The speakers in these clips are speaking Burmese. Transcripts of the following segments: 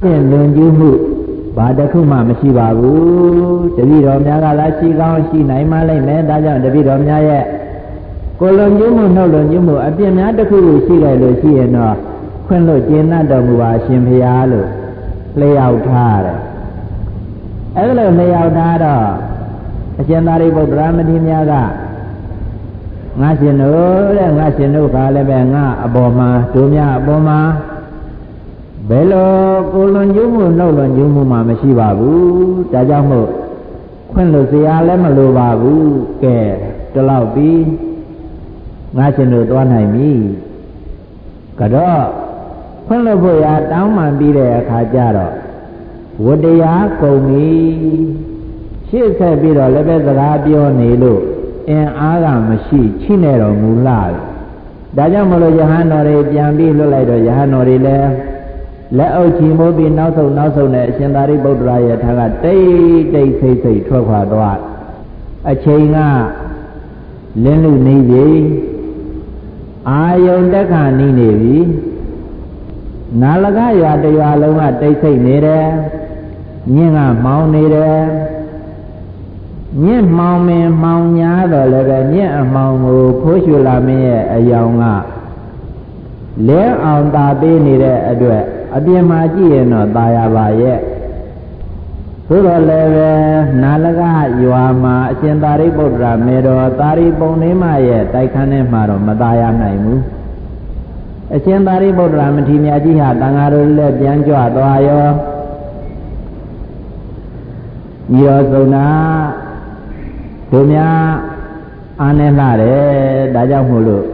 ဖြင့်လွန်ကျူးမှုဘာတစ်ခုမှမရှိပါဘူးတပည့်တော်များကလည်းရှိကောင်းရှိနိုင်မှလိမ့်မယ်ဒါကြောင့်တပည့်တော်များရဲ့ကိုလွန်ကျူးမှုနှုတ်လွန်ကျူးမှုအပြစ်များတစ်ခုခုရှိလိုက်လို့ရှိရင်တော့ခွင့်လို့ကျင့်တတ်တော်မူပါရှင်ဖရာလို့လျှောက်ထားတယ်အဲ့လိုလျှောက်ထားတော့အရှင်သာရိပုတ္တရာမတိများကငါရှင်တို့တဲ့ငါရှင်တို့ကလည်းပဲငါအပေါ်မှာတို့များအပေါ်မှာ ဘယ်လိုကိုလွန်ကျူးမှုနှုတ်လွန်ကျူးမှုမှမရှိပါဘူးဒါကြောင့်မို့ခွင့်လို့စရာလည်းမလိုပါဘူးကဲဒီလောက်ပြီးငါရှင်တို့သွားနိုင်ပြီကတော့ခွင့်လို့ဖို့ရာတောင်းပန်ပြီးတဲ့အခါကျတော့ဝတ္တရားကုန်ပြီရှေ့ဆက်ပြီးတော့လည်းပဲစကားပြောနေလို့အင်အားကမရှိချိနေတော်မူလာဒါကြောင့်မလို့ယဟန်တော်တွေပြန်ပြီးလွတ်လိုက်တော့ယဟန်တော်တွေလည်း လက်အုပ်ချီမိုးပြီးနောက်ဆုံးနောက်ဆုံးနဲ့အရှင်သာရိပုတ္တရာရဲ့ထာကတိတ်တိတ်ဆိတ်ဆိတ်ထွက်ခွာသွားအချိန်ကလင်းလူနေပြီအာယုန်တက်ခါနီးနေပြီနာလကရွာတရွာလုံးကတိတ်ဆိတ်နေတယ်ညင်းကမောင်းနေတယ်ညင့်မှောင်မင်မှောင်ညာတော့လည်းပဲညင့်အမှောင်ကိုဖိုးရွှေလာမင်းရဲ့အယောင်ကလဲအောင်ตาပေးနေတဲ့အတွက် အပြင်မှာကြည့်ရင်တော့ตาရပါရဲ့သို့တော်လည်းပဲနာလကရွာမှာအရှင်သာရိပုတ္တရာမေတော်သာရိပုံနေမရဲ့တိုက်ခန်းထဲမှာတော့မตาရနိုင်ဘူးအရှင်သာရိပုတ္တရာမထေရမြတ်ကြီးဟာတန်ဃာတို့လည်းပြန်ကြွသွားရောညီတော်စုံနာတို့များအာနေလှတယ်ဒါကြောင့်မို့လို့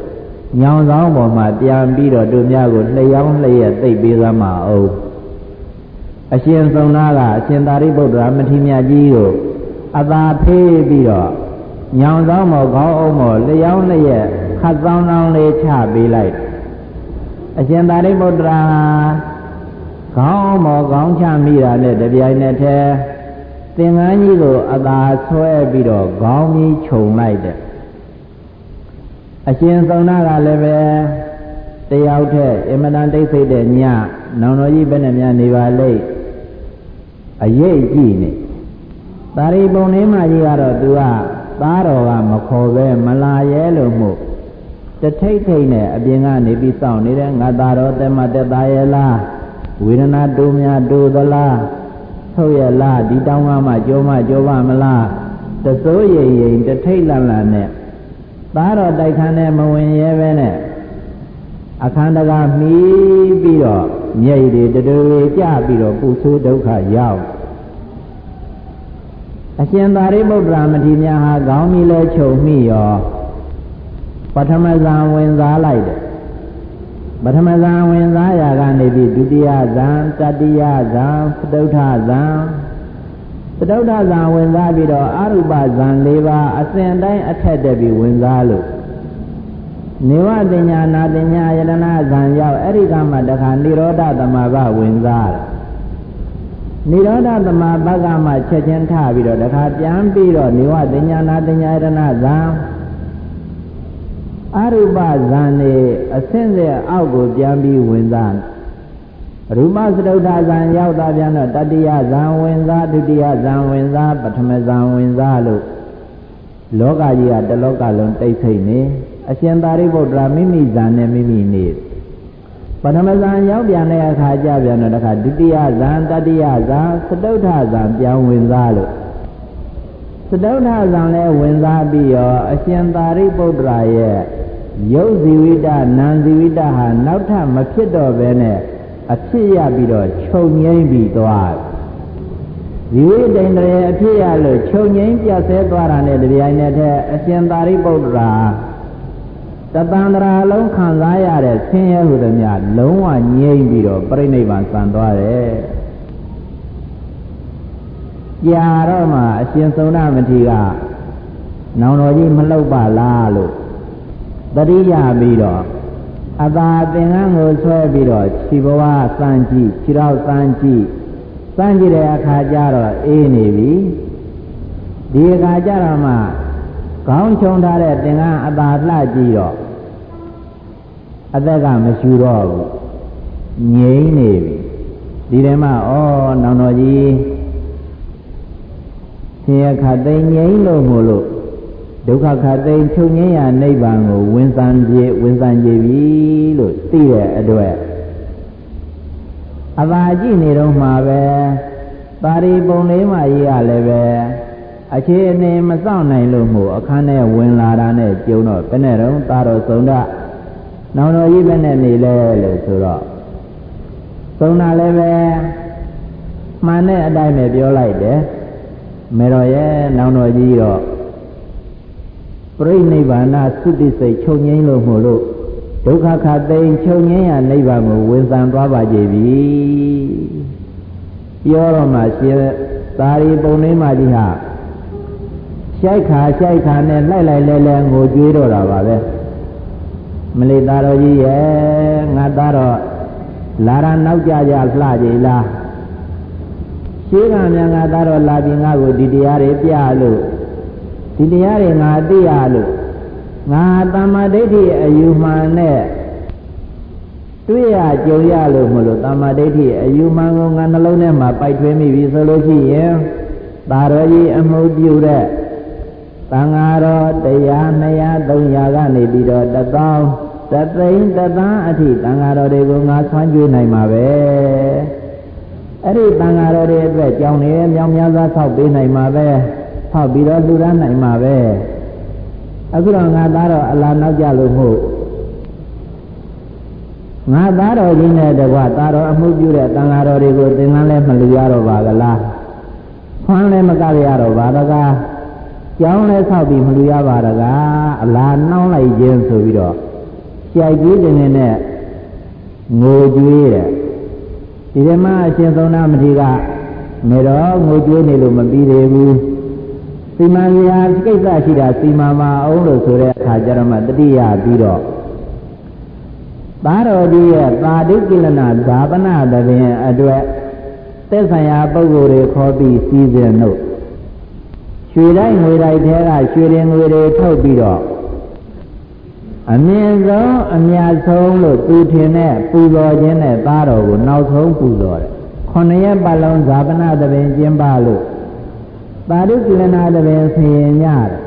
ညောင်ဆောင်ပေါ်မှာပြန်ပြီးတော့တို့များကိုလျှောင်းလျက်သိပ်ပေးသမှာအောင်အရှင်သုံနာကအရှင်သာရိပုတ္တရာမထေရမြတ်ကြီးကိုအသာဖေးပြီးတော့ညောင်ဆောင်ပေါ်ခေါင်းအုံးပေါ်လျှောင်းလျက်ခတ်ဆောင်ဆောင်လေးချပေးလိုက်အရှင်သာရိပုတ္တရာခေါင်းမောခေါင်းချမိတာနဲ့တပြိုင်နက်တည်းသင်္ကန်းကြီးကိုအသာဆွဲပြီးတော့ခေါင်းကြီးခြုံလိုက်တဲ့ အရှင်သုံနာကလည်းပဲတယောက်တည်းအမတန်တိတ်ဆိတ်တဲ့ညနောင်တော်ကြီးဘယ်နဲ့များနေပါလိမ့်အရေးကြည့်နေသာရိပုံလေးမကြီးကတော့သူကသားတော်ကမခေါ်ပဲမလာရဲလို့မို့တထိတ်ထိတ်နဲ့အပြင်ကနေပြီးစောင့်နေတဲ့ငါသားတော်တက်မတက်သားရဲ့လားဝေဒနာတိုးများတိုးသလားဟုတ်ရဲ့လားဒီတောင်းကမှကြောမကြောပါမလားတစိုးရိမ်ရိမ်တထိတ်လန့်လန့်နဲ့ သားတော်တိုက်ခန်းနဲ့မဝင်ရဲပဲနဲ့အခန်းတကာမီးပြီးတော့မြိတ်တွေတူတွေကြပြီးတော့ပူဆိုးဒုက္ခရောက်အရှင်သာရိပုတ္တရာမထေရများဟာခေါင်းမီလဲချုပ်မိရောပထမဇန်ဝင်စားလိုက်တယ်ပထမဇန်ဝင်စားရာကနေပြီးဒုတိယဇန်တတိယဇန်သတုထဇန် သတုထဇန်ဝင်စားပြီးတော့အရုပဇန်၄ပါးအစဉ်တိုင်းအထက်တက်ပြီးဝင်စားလို့နေဝတင်ညာနာတင်ညာယတနာဇံရောက်အဲ့ဒီကမှတခါនិရောဓသမဘဝင်စားတယ်និရောဓသမဘကမှချက်ချင်းထပြီးတော့တခါပြန်ပြီးတော့နေဝတင်ညာနာတင်ညာယတနာဇံအရူပဇံနေအဆင့်ဆက်အောက်ကိုပြန်ပြီးဝင်စား ရူပစတုဒ္ဓဇံရောက်တာပြန်တော့တတိယဇံဝင်စားဒုတိယဇံဝင်စားပထမဇံဝင်စားလို့လောကကြီးကတလောကလုံးတိတ်ဆိတ်နေအရှင်သာရိပုတ္တရာမိမိဇာနဲ့မိမိနေပထမဇန်ရောက်ပြန်တဲ့အခါကျပြန်တော့တခါဒုတိယဇန်တတိယဇန်သတုဋ္ဌဇန်ပြန်ဝင်စားလို့သတုဋ္ဌဇန်လည်းဝင်စားပြီးရောအရှင်သာရိပုတ္တရာရဲ့ရုပ်ဇီဝိတနာမ်ဇီဝိတဟာနောက်ထပ်မဖြစ်တော့ဘဲနဲ့ အဖြစ်ရပြီးတော့ခြုံငိမ့်ပြီးသွားဇီဝိတိန်တရေအဖြစ်ရလို့ခြုံငိမ့်ပြတ်ဆဲသွားတာနဲ့တပြိုင်နက်တည်းအရှင်သာရိပုတ္တရာတသန္တရာလုံးခံစားရတဲ့ဆင်းရဲဟုသည်များလုံးဝငြိမ့်ပြီးတော့ပြိဋိဘံစံသွားတယ်။ကြာတော့မှအရှင်သုံးနာမထေရကနောင်တော်ကြီးမလှုပ်ပါလားလို့တတိယပြီးတော့ အသာသင်္ကန်းကိုဆွဲပြီးတော့ခြေဘဝစမ်းကြည့်ခြေတော့စမ်းကြည့်စမ်းကြည့်တဲ့အခါကျတော့အေးနေပြီဒီအခါကျတော့မှခေါင်းချုံထားတဲ့သင်္ကန်းအသာလှကြည့်တော့အသက်ကမရှူတော့ဘူးငြိမ့်နေပြီဒီဒီထဲမှာဩနောင်တော်ကြီးဆင်းရဲခတ်သိမ်းငြိမ်းလို့မို့လို့ ဒုက္ခခတ်သိမ်းချုပ်ငြိမ်းရာနိဗ္ဗာန်ကိုဝင်ဆံပြေဝင်ဆံကြပြီလို့သိတဲ့အတွက်အသာကြည့်နေတော့မှာပဲပါရီပုံလေးမှကြီးရလည်းပဲအခြေအနေမစောင့်နိုင်လို့မို့အခန်းထဲဝင်လာတာနဲ့ကျုံတော့ဘယ်နဲ့တော့သာတော်စုံတာနောင်တော်ကြီးဘယ်နဲ့နေလဲလို့ဆိုတော့စုံတာလည်းပဲမှန်တဲ့အတိုင်းပဲပြောလိုက်တယ်မေတော်ရဲ့နောင်တော်ကြီးတော့ ပြိဋိဘာနာသုတိစိတ်ချုပ်ငိမ့်လို့မို့လို့ဒုက္ခခသိမ်းချုပ်ငိမ့်ရနိဗ္ဗာန်ကိုဝင်ဆံသွားပါကြပြီပြောတော့မှရှင်သာရီပုံလေးမှကြီးဟာရှိုက်ခါရှိုက်ခါနဲ့လိုက်လိုက်လဲလဲငိုကြွေးတော့တာပါပဲမလေးသားတော်ကြီးရဲ့ငါသားတော်လာရနောက်ကြကြလှကြည်လားရှိကမြန်ငါသားတော်လာပြီးငါ့ကိုဒီတရားတွေပြလို့ ဒီတရားတွေငါသိရလို့ငါတမ္မာဒိဋ္ဌိအယူမှန်နဲ့တွေ့ရကြုံရလို့မလို့တမ္မာဒိဋ္ဌိအယူမှန်ကိုငါနှလုံးထဲမှာပိုက်ထွေးမိပြီဆိုလို့ရှိရင်သာတော်ကြီးအမှုပြုတဲ့သံဃာတော်တရား200 300ကနေပြီးတော့တသောင်းတသိန်းတသန်းအထိသံဃာတော်တွေကိုငါဆွမ်းကြွေးနိုင်မှာပဲအဲ့ဒီသံဃာတော်တွေအတွက်ကြောင်းနေမြောင်များစွာဆောက်ပေးနိုင်မှာပဲ ဆောက်ပြီးတော့လူရမ်းနိုင်မှာပဲအခုတော့ငါသားတော်အလားနောက်ကြလို့မဟုတ်ငါသားတော်ကြီးနဲ့တကွသားတော်အမှုပြုတဲ့တန်ဃာတော်တွေကိုသင်္ကန်းလဲမလူရတော့ပါကလားခွန်းလဲမကရတော့ပါတကားကျောင်းလဲဆောက်ပြီးမလူရပါတကားအလားနှောင်းလိုက်ခြင်းဆိုပြီးတော့ကြိုက်ကြီးတင်နေတဲ့ငိုကြွေးတဲ့ဒီဓမ္မအရှင်သုံးနာမတိကမေတော်ငိုကြွေးနေလို့မပြီးသေးဘူး စီမံရာကိစ္စရှိတာစီမံမအောင်လို့ဆိုတဲ့အခါကျတော့မှတတိယပြီးတော့သာတော်ကြီးရဲ့သာဓုကိလနာဇာပနာတပင်အတွက်သက်ဆိုင်ရာပုဂ္ဂိုလ်တွေခေါ်ပြီးစီစဉ်တို့ရွှေတိုင်းငွေတိုင်းထဲကရွှေရင်ငွေတွေထုတ်ပြီးတော့အမြင့်ဆုံးအများဆုံးလို့သူထင်တဲ့ပူဇော်ခြင်းနဲ့သားတော်ကိုနောက်ဆုံးပူဇော်တယ်။ခொနရက်ပတ်လုံးဇာပနာတပင်ကျင်းပလို့ သာဓုကိလနာတပင်ဆင်ရင်ညတယ်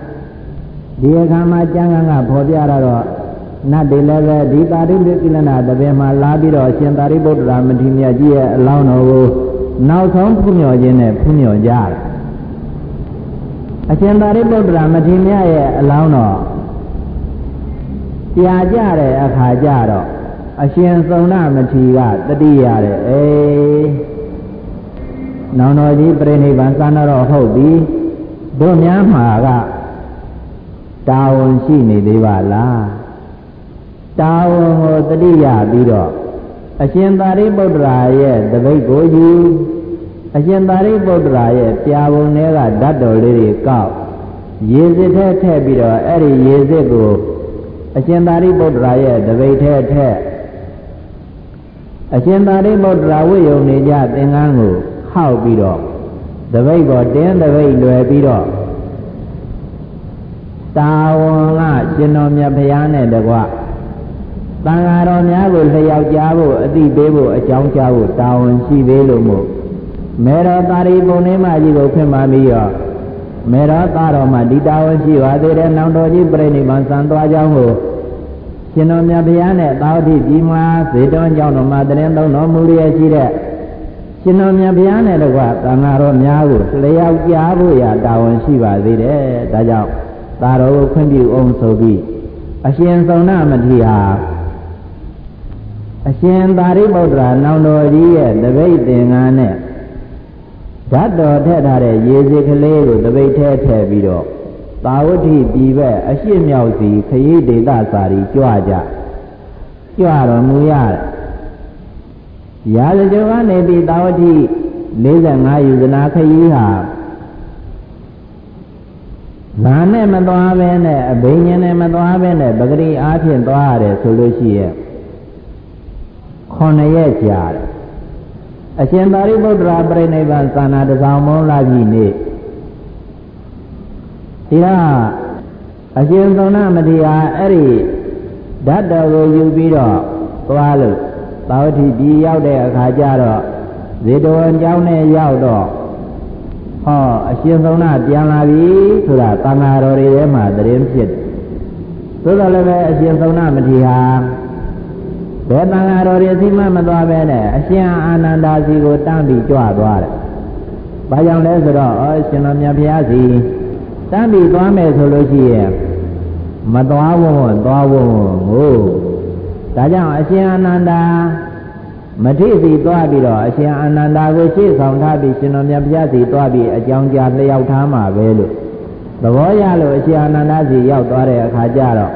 ။ဒီအခါမှာကျမ်းဂန်ကဖော်ပြရတော့နတ်တွေလည်းပဲဒီသာဓုကိလနာတပင်မှာလာပြီးတော့ရှင်သာရိပုတ္တရာမထေရမြတ်ကြီးရဲ့အလောင်းတော်ကိုနောက်ဆုံးဖူးမြော်ခြင်းနဲ့ဖူးမြော်ကြတယ်။အရှင်သာရိပုတ္တရာမထေရမြတ်ရဲ့အလောင်းတော်ပြာကြတဲ့အခါကျတော့အရှင်သုံဏမထေရကတတိရတယ်အေး နောင်တော်ကြီးပြိဋိဘံသန္တော်ဟုတ်ပြီတို့များမှာကတာဝန်ရှိနေသေးပါလားတာဝန်ကိုတတိယပြီးတော့အရှင်သာရိပုတ္တရာရဲ့တပိတ်ကိုယူအရှင်သာရိပုတ္တရာရဲ့ပြာပုံတွေကဓာတ်တော်လေးတွေကောက်ရေစစ်ထဲထည့်ပြီးတော့အဲ့ဒီရေစစ်ကိုအရှင်သာရိပုတ္တရာရဲ့တပိတ်ထဲထက်အရှင်သာရိပုတ္တရာဝိယုံနေကြသင်္ကန်းကို ခောက်ပြီးတော့တပိတ်ပေါ်တင်းတပိတ်လွယ်ပြီးတော့တာဝန်ကရှင်တော်မြတ်ဘုရားနဲ့တကွတန်ဃာတော်များကိုလျှောက်ကြားဖို့အတိပေးဖို့အကြောင်းကြားဖို့တာဝန်ရှိသေးလို့မို့မေတော်တာရီပုံနေမကြီးကိုဖွင့်ပါပြီးတော့မေတော်သားတော်မှဒီတာဝန်ရှိပါသေးတယ်နောင်တော်ကြီးပြိဋိဘံစံသွားကြောင်းကိုရှင်တော်မြတ်ဘုရားနဲ့သာဝတိကြီးမှာဇေတဝန်ကြောင့်တော်မှာတရင်သုံးတော်မူရရှိတဲ့ ရှင်တော်မြတ်ဘုရားနဲ့တကွသံဃာတော်များကိုလျှောက်ကြားဖို့ရာတာဝန်ရှိပါသေးတယ်ဒါကြောင့်သာတော်ကိုခွင့်ပြုအောင်ဆိုပြီးအရှင်သုံဏမထေရဟာအရှင်သာရိပုတ္တရာနောင်တော်ကြီးရဲ့တပိတ်သင်္ကန်းနဲ့ဓာတ်တော်ထည့်ထားတဲ့ရေစစ်ကလေးကိုတပိတ်ထဲထည့်ပြီးတော့သာဝတိပြည်ဘက်အရှိမြောက်စီခရီးဒေသစာရီကြွကြကြွတော်မူရတယ် ရာဇကျောကနေပြီးသာဝတိ45ယူဇနာခရီးဟာနာနဲ့မသွားဘဲနဲ့အဘိညာဉ်နဲ့မသွားဘဲနဲ့ပဂရိအားဖြင့်သွားရတယ်ဆိုလို့ရှိရဲ့9ရက်ကြာတယ်အရှင်သာရိပုတ္တရာပြိဋိဘံသာနာတစောင်းမုံလာပြီနေ့ဒီကအရှင်သုံဏမတိဟာအဲ့ဒီဓာတ်တော်ကိုယူပြီးတော့သွားလို့ သာဝတိပြည်ရောက်တဲ့အခါကျတော့ဇေတဝန်ကျောင်းနဲ့ရောက်တော့ဟောအရှင်ဆုံးနာပြန်လာပြီဆိုတာတန်ဃာတော်တွေထဲမှာသတင်းဖြစ်တယ်သို့တော်လည်းပဲအရှင်ဆုံးနာမထေရဟာဘယ်တန်ဃာတော်တွေစီမမသွားပဲနဲ့အရှင်အာနန္ဒာစီကိုတန်းပြီးကြွသွားတယ်။ဘာကြောင့်လဲဆိုတော့ဩရှင်တော်မြတ်ဘုရားစီတန်းပြီးသွားမယ်ဆိုလို့ရှိရင်မသွားဖို့သွားဖို့ကို ဒါကြောင့်အရှင်အာနန္ဒာမထိစီသွားပြီးတော့အရှင်အာနန္ဒာကိုရှေ့ဆောင်ထားပြီးရှင်တော်မြတ်ဘုရားစီသွားပြီးအကြောင်းကြားလျှောက်ထားမှာပဲလို့သဘောရလို့အရှင်အာနန္ဒာစီရောက်သွားတဲ့အခါကျတော့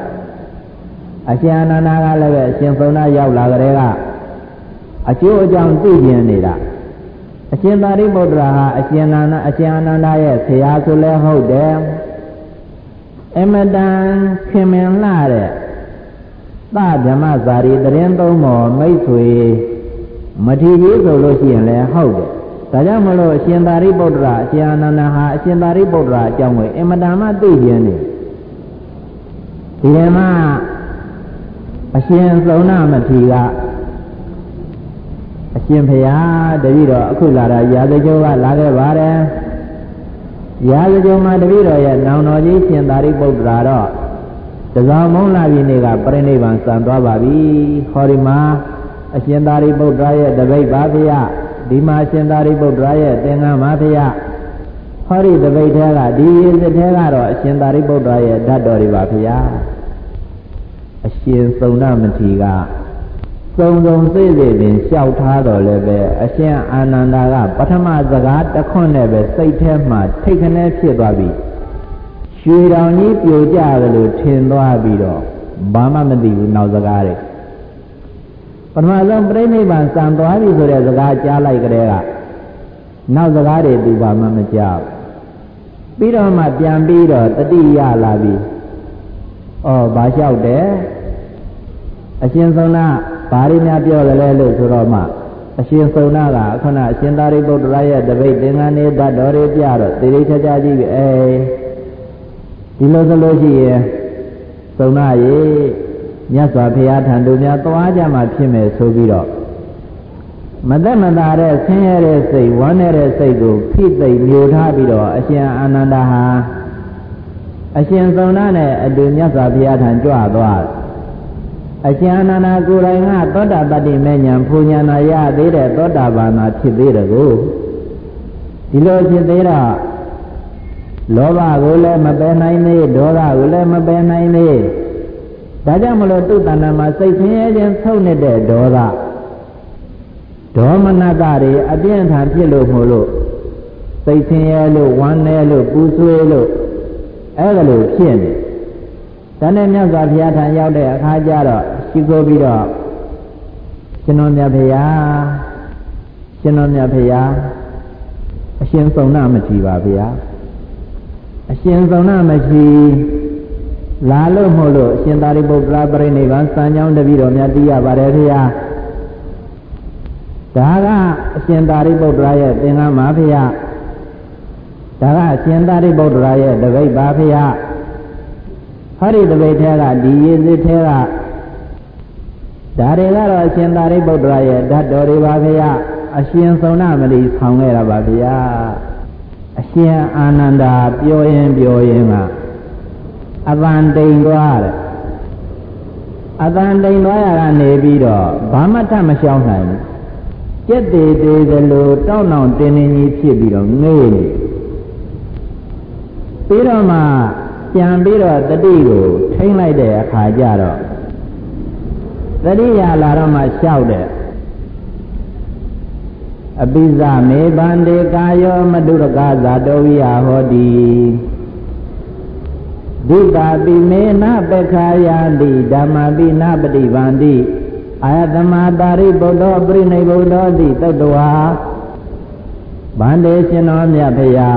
အရှင်အာနန္ဒာကလည်းပဲအရှင်သုံးနာရောက်လာကြတဲ့ကအကျိုးအကြောင်းသိကျင်နေတာအရှင်သာရိပုတ္တရာဟာအရှင်နာနာအရှင်အာနန္ဒာရဲ့ဆရာဆိုလဲဟုတ်တယ်အမတန်ခင်မင်လှတဲ့ သဗြဟ္မဇာရီတရင်သုံးပေါ်မိတ်ဆွေမထီကြီးဆိုလို့ရှိရင်လည်းဟုတ်တယ်ဒါကြောင့်မလို့အရှင်သာရိပုတ္တရာအရှင်အာနန္ဒာဟာအရှင်သာရိပုတ္တရာအကြောင်းကိုအမတန်မှသိကျင်နေဒီထဲမှာအရှင်သုံးနာမထီကအရှင်ဖရာတပည့်တော်အခုလာတာရာဇဂိုကလာခဲ့ပါတယ်ရာဇဂိုမှာတပည့်တော်ရဲ့နောင်တော်ကြီးရှင်သာရိပုတ္တရာတော့ တဇောင်းမုံလာပြည်နေ့ကပြိဋိဘံစံသွားပါပြီဟောဒီမှာအရှင်သာရိပုတ္တရာရဲ့တပိတ်ပါဖရာဒီမှာရှင်သာရိပုတ္တရာရဲ့သင်္ကန်းပါဖရာဟောဒီတပိတ်ထဲကဒီရေစစ်ထဲကတော့အရှင်သာရိပုတ္တရာရဲ့ဓာတ်တော်တွေပါဖရာအရှင်သုံဏမထေရကစုံစုံသိသိပင်လျှောက်ထားတော်လည်းပဲအရှင်အာနန္ဒာကပထမစကားတခွန်းနဲ့ပဲစိတ်ထဲမှာထိတ်ခနဲဖြစ်သွားပြီ ရွှေတောင်ကြီးပြိုကျတယ်လို့ထင်သွားပြီးတော့ဘာမှမသိဘူးနောက်စကားတွေပထမဆုံးပြိဋိဘံစံသွားပြီဆိုတဲ့စကားကြားလိုက်ကြတဲ့ကနောက်စကားတွေသူဘာမှမကြောက်ပြီးတော့မှပြန်ပြီးတော့တတိယလာပြီဩဘာလျှောက်တယ်အရှင်သုံးနာဘာရင်းများပြောကြလဲလို့ဆိုတော့မှအရှင်သုံးနာကခဏအရှင်သာရိပုတ္တရာရဲ့တပိတ်သင်္ကန်းနေတတ်တော်တွေပြတော့သေသေးချာချာကြည့်ပြီအဲ ဒီလိုဆိုလို့ရှိရင်သုံးနာရေမြတ်စွာဘုရားထံတို့များသွားကြမှာဖြစ်မယ်ဆိုပြီးတော့မသက်မသာတဲ့ဆင်းရဲတဲ့စိတ်ဝမ်းနေတဲ့စိတ်ကိုဖိသိမ့်မျိုးထားပြီးတော့အရှင်အာနန္ဒာဟာအရှင်သုံးနာနဲ့အတူမြတ်စွာဘုရားထံကြွသွားအရှင်အာနန္ဒာကိုယ်တိုင်ကသောတာပတ္တိမေညာဖူညာနာရသေးတဲ့သောတာပန်သာဖြစ်သေးတယ်ကိုဒီလိုဖြစ်သေးတော့ လောဘကိုလည်းမပယ်နိုင်သေးဒေါသကိုလည်းမပယ်နိုင်သေးဒါကြောင့်မလို့သူ့တဏ္ဍာမှာစိတ်ဆင်းရဲခြင်းဆုံးနေတဲ့ဒေါသဒေါမနတတွေအပြင်းထန်ဖြစ်လို့မို့လို့စိတ်ဆင်းရဲလို့ဝမ်းနည်းလို့ပူဆွေးလို့အဲ့ဒါလို့ဖြစ်နေတန်တဲ့မြတ်စွာဘုရားထံရောက်တဲ့အခါကျတော့ရှိခိုးပြီးတော့ရှင်တော်မြတ်ဘုရားရှင်တော်မြတ်ဘုရားအရှင်စုံနာမကြည်ပါဗျာ အရှင်စုံနာမကြည်လာလို့မဟုတ်လို့အရှင်သာရိပုတ္တရာပြိဋိဘံစံကြောင်းတပည့်တော်များသိရပါတယ်ဖေဟာဒါကအရှင်သာရိပုတ္တရာရဲ့သင်္ကန်းပါဖေဟာဒါကအရှင်သာရိပုတ္တရာရဲ့တပိတ်ပါဖေဟာဟောဒီတပိတ်ထဲကဒီရည်စစ်ထဲကဒါတွေကတော့အရှင်သာရိပုတ္တရာရဲ့ဓာတ်တော်တွေပါဖေဟာအရှင်သုံဏမလီဆောင်ခဲ့တာပါဗျာအ ရှင်အာနန္ဒာပြောရင်ပြောရင်ကအတန်တိန်သွားတယ်အတန်တိန်သွားရကနေပြီးတော့ဘာမှတတ်မရှောင်နိုင်ဘူးကြက်သေးသေးကလေးတောင်းတောင်းတင်းတင်းကြီးဖြစ်ပြီးတော့ငေးနေပြီးတော့မှပြန်ပြီးတော့တတိကိုထိမ့်လိုက်တဲ့အခါကျတော့တတိယလာတော့မှလျှောက်တယ် အပိဇမေဗန္တေကာယောမတုရကဇာတောဝိယဟောတိဒုတာပိမေနပက္ခာယတိဓမ္မပိနပฏิဗန္တိအာယတမတာရိဗုဒ္ဓပရိနိဗ္ဗုဒ္ဓတိတတဝါဗန္တေရှင်တော်မြတ်ဖရာ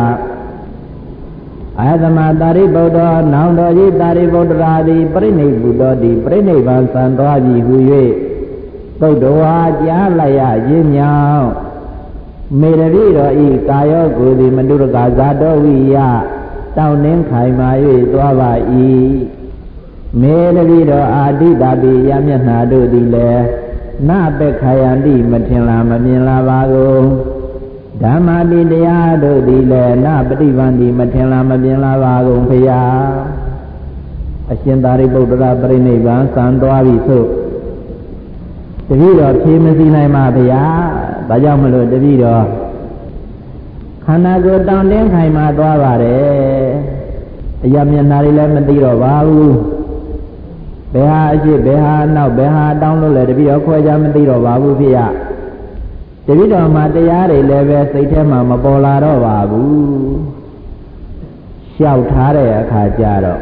အာယတမတာရိဗုဒ္ဓနောင်တော်ကြီးတာရိဗုဒ္ဓရာတိပရိနိဗ္ဗုဒ္ဓတိပရိနိဗ္ဗာန်သံသွားပြီဟူ၍သုတ်တော်ဟာကြားလိုက်ရခြင်းမြောင် မေရတိတော်ဤကာယောကိုယ်သည်မတုရကဇာတော်ဝိယတောင်းနှင်းခိုင်မာ၍သွားပါ၏မေတတိတော်အာတိတာပိယမျက်နာတို့သည်လည်းနပက္ခယန္တိမထင်လားမမြင်လားပါကုန်ဓမ္မတိတရားတို့သည်လည်းနပฏิဗန္တိမထင်လားမမြင်လားပါကုန်ဖရာအရှင်သာရိပုတ္တရာပြိဋိဘံစံသွားပြီဆိုတပည့်တော်ဖြေမစီနိုင်ပါဗျာ ဒါကြောင့်မလို့တပည့်တော်ခန္ဓာကိုယ်တောင်းတင်းခိုင်မာသွားပါတယ်အရာမျက်နှာတွေလည်းမသိတော့ပါဘူးဘယ်ဟာအရှိဘယ်ဟာနောက်ဘယ်ဟာတောင်းလို့လဲတပည့်တော်ခွဲခြားမသိတော့ပါဘူးဖေရတပည့်တော်မှာတရားတွေလည်းပဲစိတ်ထဲမှာမပေါ်လာတော့ပါဘူးလျှောက်ထားတဲ့အခါကျတော့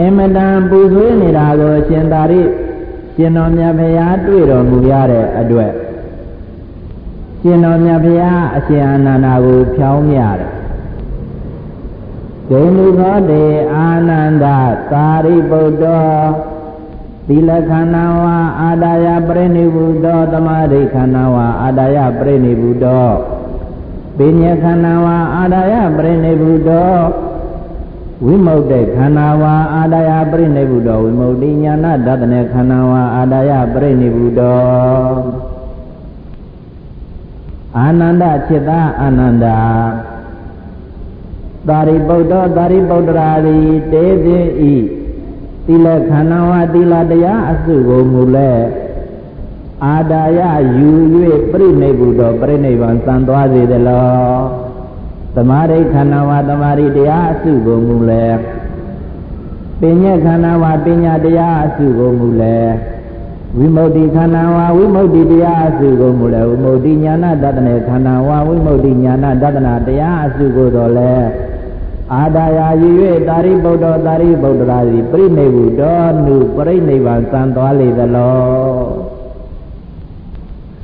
အမတန်ပူဆွေးနေတာကိုအရှင်သာရိရှင်တော်မြတ်ဖရာတွေ့တော်မူရတဲ့အတွက် ရှင်တော်မြတ်ဖရာအရှင်အာနန္ဒာကိုဖြောင်းမြတယ်ဂိမုသောတေအာနန္ဒသာရိပုတ္တောသီလခန္ဓာဝါအာဒါယပရိနိဗ္ဗုတောသမာဓိခန္ဓာဝါအာဒါယပရိနိဗ္ဗုတောပိညခန္ဓာဝါအာဒါယပရိနိဗ္ဗုတောဝိမု ക്ത ခန္ဓာဝါအာဒါယပရိနိဗ္ဗုတောဝိမု ക്തി ညာနာတတနေခန္ဓာဝါအာဒါယပရိနိဗ္ဗုတော အာနန္ဒจิตာအာနန္ဒာသာရိပုတ္တသာရိပုတ္တရာသည်တေသိဤသီလခန္ဓာဝသီလတရားအစုကိုမူလဲအာဒါယယူ၍ပြိနိဗ္ဗုတောပြိနိဗ္ဗာန်စံသွားစေသလောသမာဓိခန္ဓာဝသမာဓိတရားအစုကိုမူလဲပညာခန္ဓာဝပညာတရားအစုကိုမူလဲ ဝိမု ക്തി ခန္ဓာဝဝိမု ക്തി တရားအစုကိုမူလဲဝိမု ക്തി ညာနာတတနေခန္ဓာဝဝိမု ക്തി ညာနာတတနာတရားအစုကိုတော့လဲအာဒါယာရည်၍တာရိပုတ္တတာရိပုတ္တရာသည်ပြိနိဗ္ဗုတောနုပြိနိဗ္ဗာန်စံသွားလေသလော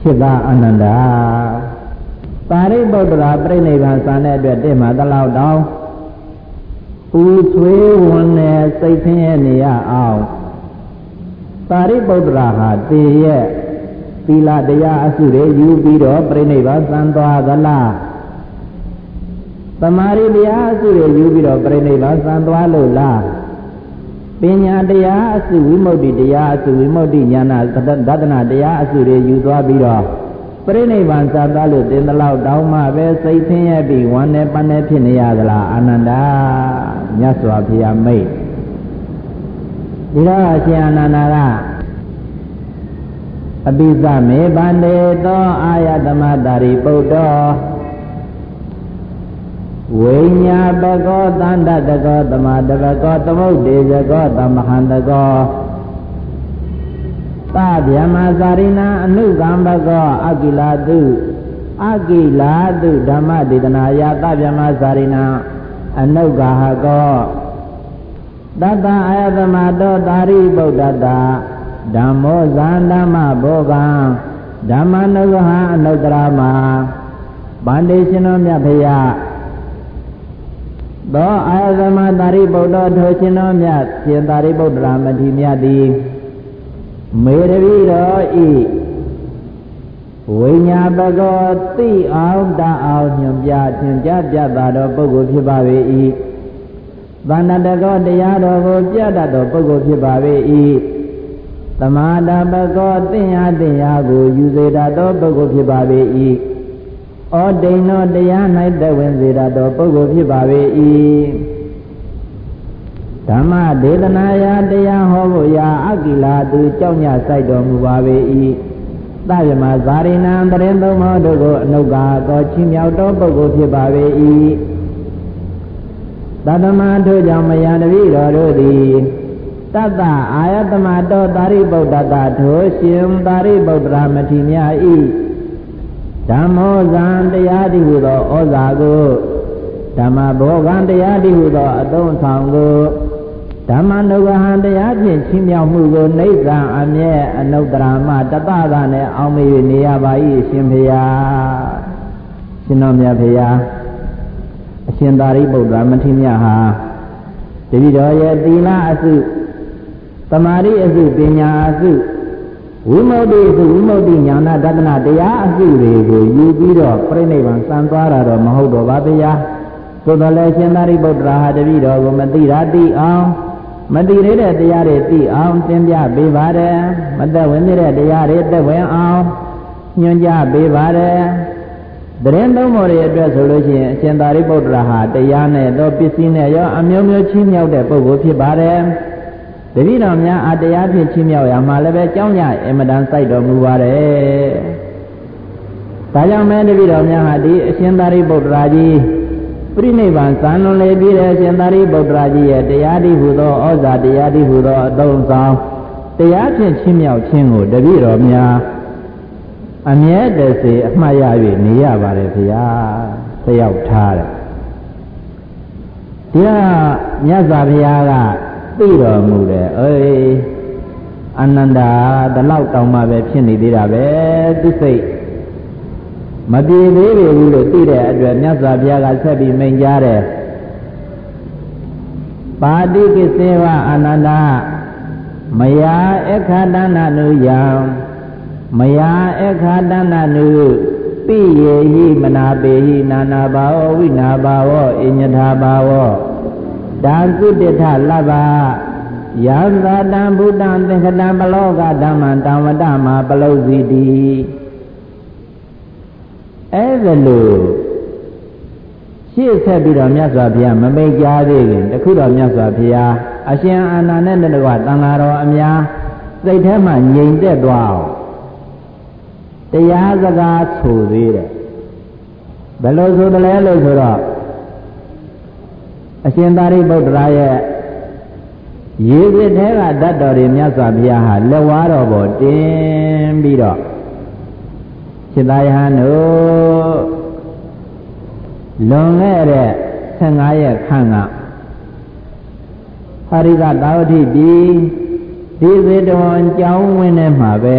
ဖြစ်သာအနန္ဒာတာရိပုတ္တရာပြိနိဗ္ဗာန်စံတဲ့အတွက်တင့်မှာတလောက်တောင်းပူဆွေးဝင်နေစိတ်ဆင်းရဲနေရအောင် တာရိပုတ္တရာဟာတည်ရဲ့သီလတရားအစုတွေယူပြီးတော့ပြိနိဗ္ဗာန်စံသွားသလားတမာရီတရားအစုတွေယူပြီးတော့ပြိဋိဘံစံသွားလို့လားပညာတရားအစုဝိမု ക്തി တရားအစုဝိမု ക്തി ဉာဏဒသနာတရားအစုတွေယူသွားပြီးတော့ပြိဋိဘံစံသွားလို့တင်တလောက်တောင်းမှပဲစိတ်ဆင်းရဲပြီးဝမ်းနဲ့ပန်းနဲ့ဖြစ်နေရသလားအာနန္ဒာမြတ်စွာဘုရားမိတ် ဒီတော့အရှင်အာနန္ဒာကအပိသမေဗန္တေသောအာယတမတာရိပုတ္တောဝိညာပကောတန္တတကောတမတပကောသမုတ်တေဇကောသမဟန္တကောသဗျမသာရိနာအနုကံဘကောအကိလာတုအကိလာတုဓမ္မဒေသနာယသဗျမသာရိနာအနုကဟကော တတအာယတမတောတာရိဗုဒ္ဓတာဓမ္မောဇန္ဓမ္မဘောကံဓမ္မနုဂဟအနုတ္တရမဗန္တေရှင်တော်မြတ်ဖရာသောအာသမတာရိပုတ္တထိုရှင်တော်မြတ်ရှင်သာရိပုတ္တရာမထေရမြတ်သည်မေရဝိတော်ဤဝိညာပကောသိအောင်တအောင်ညွန်ပြသင်ကြားပြတာတော်ပုဂ္ဂိုလ်ဖြစ်ပါ၏ သန္တတကောတရားတော်ကိုပြတတ်သောပုဂ္ဂိုလ်ဖြစ်ပါ၏သမာဓပကောသိညာသိညာကိုယူစေတတ်သောပုဂ္ဂိုလ်ဖြစ်ပါ၏ဩဒိန်သောတရား၌တဝင်စေတတ်သောပုဂ္ဂိုလ်ဖြစ်ပါ၏ဓမ္မဒေသနာယတရားဟောဖို့ရာအကိလာသူကြောင့်ညစိုက်တော်မူပါ၏သဗ္ဗမဇာရိဏံတရင်သုံးမောတို့ကိုအနုကာသောချင်းမြောက်သောပုဂ္ဂိုလ်ဖြစ်ပါ၏ တတမထို့ကြောင့်မယံတပိတော်တို့သည်တတ္တအာယတမတောသာရိပုတ္တတထိုရှင်သာရိပုတ္တရာမထေရမြတ်၏ဓမ္မောဇံတရားတိဟုသောဩဇာကိုဓမ္မဘောဂံတရားတိဟုသောအသုံးဆောင်ကိုဓမ္မနုဂဟံတရားဖြင့်ချင်းမြောက်မှုကိုနေသံအမြဲအနုတ္တရာမတတသာနဲ့အောင်မေ၍နေရပါ၏ရှင်ဖေယရှင်တော်မြတ်ဖေယ အရှင်သာရိပုတ္တရာမထေရမြတ်ဟာတတိတော်ရဲ့သီလအစုသမာဓိအစုပညာအစုဝိမု ക്തി ဆိုဝိမု ക്തി ညာနာတဒနာတရားအစုတွေကိုယူပြီးတော့ပြိဋိဘံစံသွားတာတော့မဟုတ်တော့ပါဗျာသို့တော်လည်းရှင်သာရိပုတ္တရာဟာတပည့်တော်ကိုမသိတာသိအောင် မတည်သေးတဲ့တရားတွေသိအောင်သင်ပြပေးပါတယ်မသက်ဝင်သေးတဲ့တရားတွေသက်ဝင်အောင်ညွှန်ကြားပေးပါတယ် တရင်သုံးပေါ်တွေအတွက်ဆိုလို့ရှိရင်အရှင်သာရိပုတ္တရာဟာတရားနဲ့တော့ပစ္စည်းနဲ့ရောအမျိုးမျိုးချင်းမြောက်တဲ့ပုဂ္ဂိုလ်ဖြစ်ပါတယ်တတိတော်များအတရားဖြင့်ချင်းမြောက်ရမှာလည်းပဲကြောင်းရအမတန်စိုက်တော်မူပါတယ်ဒါကြောင့်မဲတတိတော်များဟာဒီအရှင်သာရိပုတ္တရာကြီးပြိနိဗ္ဗာန်စံလွန်လေပြီးတဲ့အရှင်သာရိပုတ္တရာကြီးရဲ့တရားဒီဟုသောဩဇာတရားဒီဟုသောအသုံးဆောင်တရားဖြင့်ချင်းမြောက်ခြင်းကိုတတိတော်များ အမြဲတစေအမှတ်ရ၍နေရပါတယ်ဗျာသရောက်ထားတယ်ဒီကမြတ်စွာဘုရားကသိတော်မူတယ်အေးအနန္တာဒီလောက်တောင်မှပဲဖြစ်နေသေးတာပဲသူစိတ်မပြေသေးဘူးလို့သိတဲ့အတွက်မြတ်စွာဘုရားကဆက်ပြီးမိန့်ကြားတယ်ပါတိကိစေဝအနန္တာမယာအခါတဏနုယံ မယာအခါတဏနုပိယေဟိမနာပေဟိနာနာဘာဝဝိနာဘာဝအညထာဘာဝဒါကုတ္တထလဗ္ဗယံသာတံဘုဒ္ဓံသင်္ခတံပလောကဓမ္မံတံဝတ္တမပလုစီတိအဲ့ဒါလို့ရှေ့ဆက်ပြီးတော့မြတ်စွာဘုရားမမိတ်ကြားသေးခင်တခုတော့မြတ်စွာဘုရားအရှင်အာနန္ဒနဲ့တကွတန်ဃာတော်အများစိတ်ထဲမှာငြိမ်သက်သွားအောင် တရားစကားဆိုသေးတယ်ဘယ်လိုဆိုတယ်လဲလို့ဆိုတော့အရှင်သာရိပုတ္တရာရဲ့ရေပြစ်ထဲကဓာတ်တော်တွေမြတ်စွာဘုရားဟာလက်ဝါးတော်ပေါ်တင်ပြီးတော့စိတ္တယဟန်တို့လွန်ခဲ့တဲ့15ရက်ခန့်ကဟာရိကသာဝတိပြည်ဒီစေတဝန်ကျောင်းဝင်းထဲမှာပဲ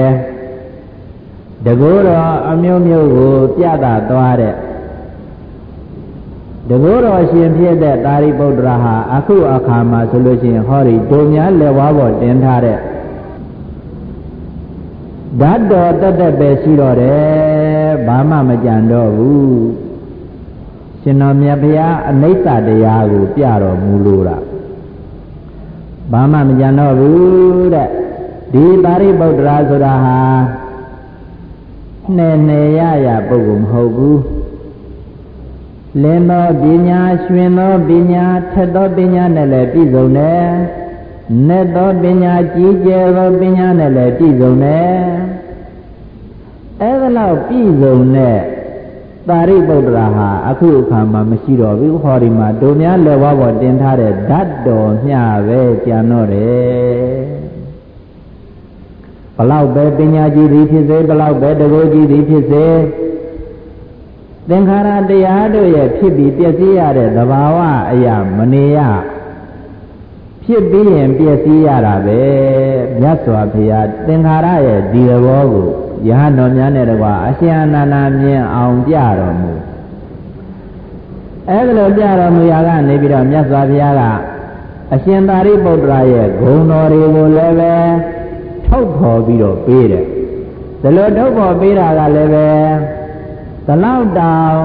တကူတော်အမျိုးမျိုးကိုပြတာသွားတဲ့တကူတော်ရှင်ဖြစ်တဲ့သာရိပုတ္တရာဟာအခုအခါမှာဆိုလို့ရှိရင်ဟောဒီဒုံများလက်ဝါးပေါ်တင်ထားတဲ့ဓာတ်တော်တက်တက်ပဲရှိတော့တယ်ဘာမှမကြံတော့ဘူးရှင်တော်မြတ်ဘုရားအနိစ္စတရားကိုပြတော်မူလို့တာဘာမှမကြံတော့ဘူးတဲ့ဒီသာရိပုတ္တရာဆိုတာဟာ နဲ့နေရရပုဂ္ဂိုလ်မဟုတ်ဘူးလင်းသောပညာရွှင်သောပညာထက်သောပညာနဲ့လည်းပြည့်စုံတယ်။နဲ့သောပညာကြီးကျယ်သောပညာနဲ့လည်းပြည့်စုံတယ်။အဲဒါလောက်ပြည့်စုံတဲ့သာရိပုတ္တရာဟာအခုအခါမှာမရှိတော့ဘူးဟောဒီမှာတို့များလက်ဝါးပေါ်တင်ထားတဲ့ဓာတ်တော်မျှပဲကြံတော့တယ် ဘလောက်ပဲပညာကြီးသည်ဖြစ်စေဘလောက်ပဲတကိုးကြီးသည်ဖြစ်စေသင်္ခါရတရားတို့ရဲ့ဖြစ်ပြီးပျက်စီးရတဲ့သဘာဝအရာမနေရဖြစ်ပြီးရင်ပျက်စီးရတာပဲမြတ်စွာဘုရားသင်္ခါရရဲ့ဒီသဘောကိုယဟန်တော်များနဲ့တကွာအရှင်အနန္ဒာမြင်အောင်ပြတော်မူအဲဒါလိုပြတော်မူရာကနေပြီးတော့မြတ်စွာဘုရားကအရှင်သာရိပုတ္တရာရဲ့ဂုဏ်တော်တွေကိုလည်းပဲ ထုတ်ဖော်ပြီးတော့ပေးတယ်ဒီလိုထုတ်ဖော်ပေးတာကလည်းပဲသလောက်တောင်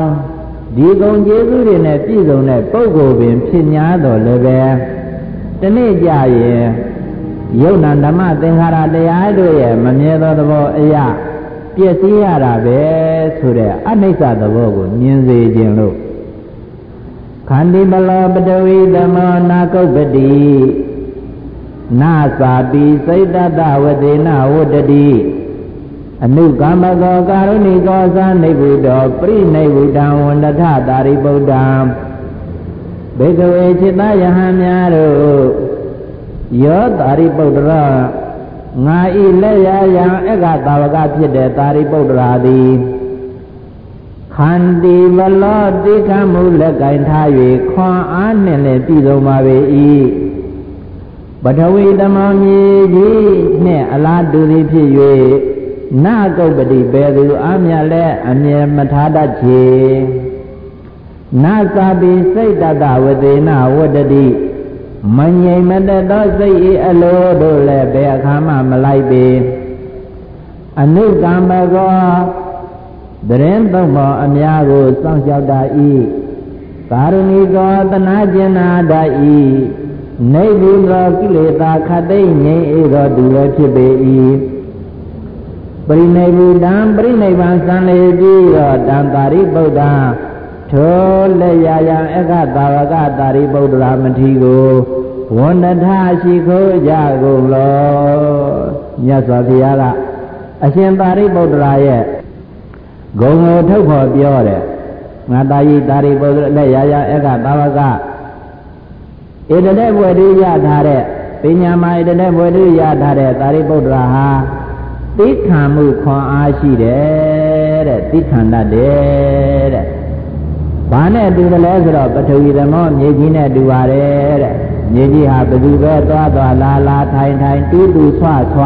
ဒီကုံကျေးဇူးတွေနဲ့ပြည့်စုံတဲ့ပုဂ္ဂိုလ်ပင်ဖြစ်냐တော်လည်းပဲဒီနေ့ကြရင်ယုံနာဓမ္မသင်္ခါရတရားတို့ရဲ့မမြဲသောသဘောအရာပြည့်စည်ရတာပဲဆိုတဲ့အနိစ္စသဘောကိုမြင်စေခြင်းလို့ခန္ဒီမလောပတဝီသမောနာကုပ္ပတိ နာသာပိစိတ်တတဝတေနဝတ္တတိအနုကမ္မကောကာရုဏိကောသာနိဗ္ဗုတောပရိနိဗ္ဗုတံဝန္တထတာရိပုတ္တံဘေကဝေจิตယဟံများတို့ယောတာရိပုတ္တရာငါဤလက်ရယံအက္ခသာဝကဖြစ်တဲ့တာရိပုတ္တရာသည်ခန္တီမလောတိခမှုလက်ကင်ထား၍ခွန်အားနှင့်လည်းပြည်စုံပါပေ၏ ပထဝီတမမြေကြီးနှင့်အလားတူသည်ဖြစ်၍နာကုပ္ပတိဘယ်သူအမြတ်လဲအမြဲမထားတတ်ချေနာသာပိစိတ်တတဝတေနဝတ္တတိမငြိမ်မသက်သောစိတ်ဤအလိုတို့လည်းဘယ်အခါမှမလိုက်ပေအနုကမ္မကောတရင်သုံးပါအများကိုစောင့်ရှောက်တာဤကာရုဏီကောတနာကျင်နာတဤ နေဘူးသောကိလေသာခတ်သိမ့်ငြိမ်းအေးသောသူလည်းဖြစ်ပေ၏ပရိနိဗ္ဗာန်ပရိနိဗ္ဗာန်စံလေပြီးတော့တံတာရိပုတ္တထိုလက်ရယံအခသာဝကတာရိပုတ္တရာမထီကိုဝန္တထရှိခိုးကြကုန်လောမြတ်စွာဘုရားကအရှင်သာရိပုတ္တရာရဲ့ဂုံကိုထုတ်ဖော်ပြောတယ်ငါတာယိတာရိပုတ္တလက်ရယံအခသာဝက ဧတတဲ့ဘွယ်တူရထားတဲ့ပညာမဧတတဲ့ဘွယ်တူရထားတဲ့သာရိပုတ္တရာဟာသိခံမှုခွန်အားရှိတယ်တဲ့သိခံတတ်တယ်တဲ့ဘာနဲ့တူတယ်လဲဆိုတော့ပထဝီသမောမြေကြီးနဲ့တူပါတယ်တဲ့မြေကြီးဟာဘယ်သူပဲသွားသွားလာလာထိုင်ထိုင်တူးတူဆွဆွ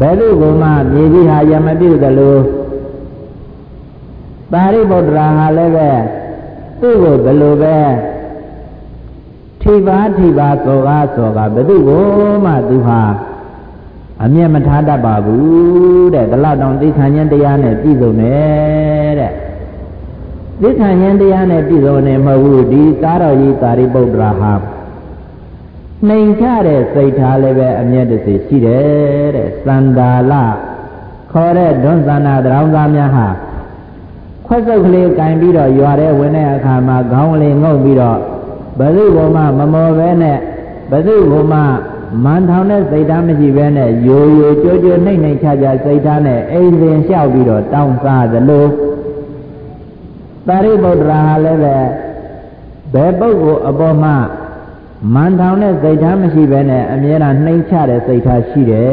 ဘယ်လိုကမှမြေကြီးဟာယမပြုတ်တယ်လို့သာရိပုတ္တရာဟာလည်းပဲသူ့ကိုဘယ်လိုပဲ ထိပါထိပါစောကားစောကားဘယ်သူကိုမှသူဟာအမျက်မထားတတ်ပါဘူးတဲ့ဒီလောက်တောင်သိခံခြင်းတရားနဲ့ပြည့်စုံတယ်တဲ့သိခံခြင်းတရားနဲ့ပြည့်စုံနေမဟုတ်ဘူးဒီသာတော်ကြီးသာရိပုတ္တရာဟာနှိမ်ချတဲ့စိတ်ထားလည်းပဲအမျက်တစေရှိတယ်တဲ့စန္ဒာလခေါ်တဲ့ဒွန်းသနာတောင်သားများဟာခွက်စုပ်ကလေးကင်ပြီးတော့ရွာထဲဝင်တဲ့အခါမှာခေါင်းလေးငုပ်ပြီးတော့ ဘယ်သူ့ဘုံမှမမော်ပဲနဲ့ဘယ်သူ့ဘုံမှမန်ထောင်တဲ့စိတ်ဓာတ်မရှိဘဲနဲ့ယိုယိုကြိုးကြိုးနှိမ့်နှိမ့်ချချစိတ်ဓာတ်နဲ့အိမ်စဉ်လျှောက်ပြီးတော့တောင်းစားသလိုသာရိပုတ္တရာဟာလည်းပဲဘယ်ပုဂ္ဂိုလ်အပေါ်မှာမန်ထောင်တဲ့စိတ်ဓာတ်မရှိဘဲနဲ့အမြဲတမ်းနှိမ့်ချတဲ့စိတ်ဓာတ်ရှိတယ်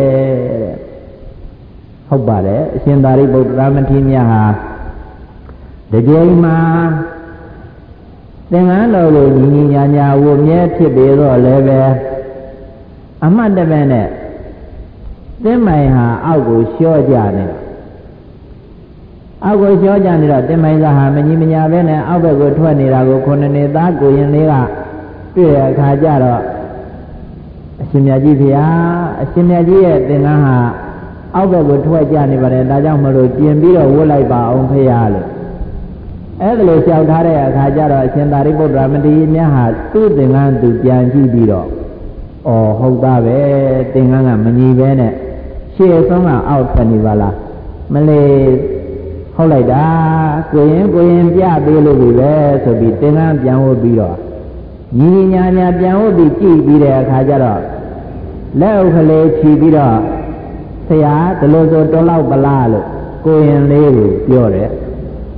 တဲ့ဟုတ်ပါတယ်အရှင်သာရိပုတ္တရာမထေရမြတ်ဟာတကြိမ်မှာ သင်္ကန်းတော်ကိုညီညီညာညာဝမြဲဖြစ်ပေတော့လည်းပဲအမှတ်တမဲ့နဲ့သင်မိုင်ဟာအောက်ကိုလျှော့ကြနေတာအောက်ကိုလျှော့ကြနေတော့သင်မိုင်ကဟာမကြီးမညာပဲနဲ့အောက်ဘက်ကိုထွက်နေတာကိုခုနှစ်နှစ်သားကိုရင်လေးကတွေ့ရအခါကျတော့အရှင်မြတ်ကြီးဖေဟာအရှင်မြတ်ကြီးရဲ့သင်္ကန်းဟာအောက်ဘက်ကိုထွက်ကြနေပါတယ်ဒါကြောင့်မလို့ပြင်ပြီးတော့ဝတ်လိုက်ပါအောင်ဖေဟာလို့ အဲ့ဒါလိုလျှောက်ထားတဲ့အခါကျတော့အရှင်သာရိပုတ္တရာမတိမြတ်ဟာသူ့သင်္ကန်းသူပြန်ကြည့်ပြီးတော့ဩဟုတ်သားပဲသင်္ကန်းကမညီပဲနဲ့ရှေ့ဆုံးကအောက်ထွက်နေပါလားမလေးဟုတ်လိုက်တာကိုရင်ကိုရင်ပြပေးလို့ပြီပဲဆိုပြီးသင်္ကန်းပြန်ဝတ်ပြီးတော့ညီညာညာပြန်ဝတ်ပြီးကြည့်ပြီးတဲ့အခါကျတော့လက်ဥကလေးခြီးပြီးတော့ဆရာဒီလိုဆိုတော်လောက်ပလားလို့ကိုရင်လေးကိုပြောတယ်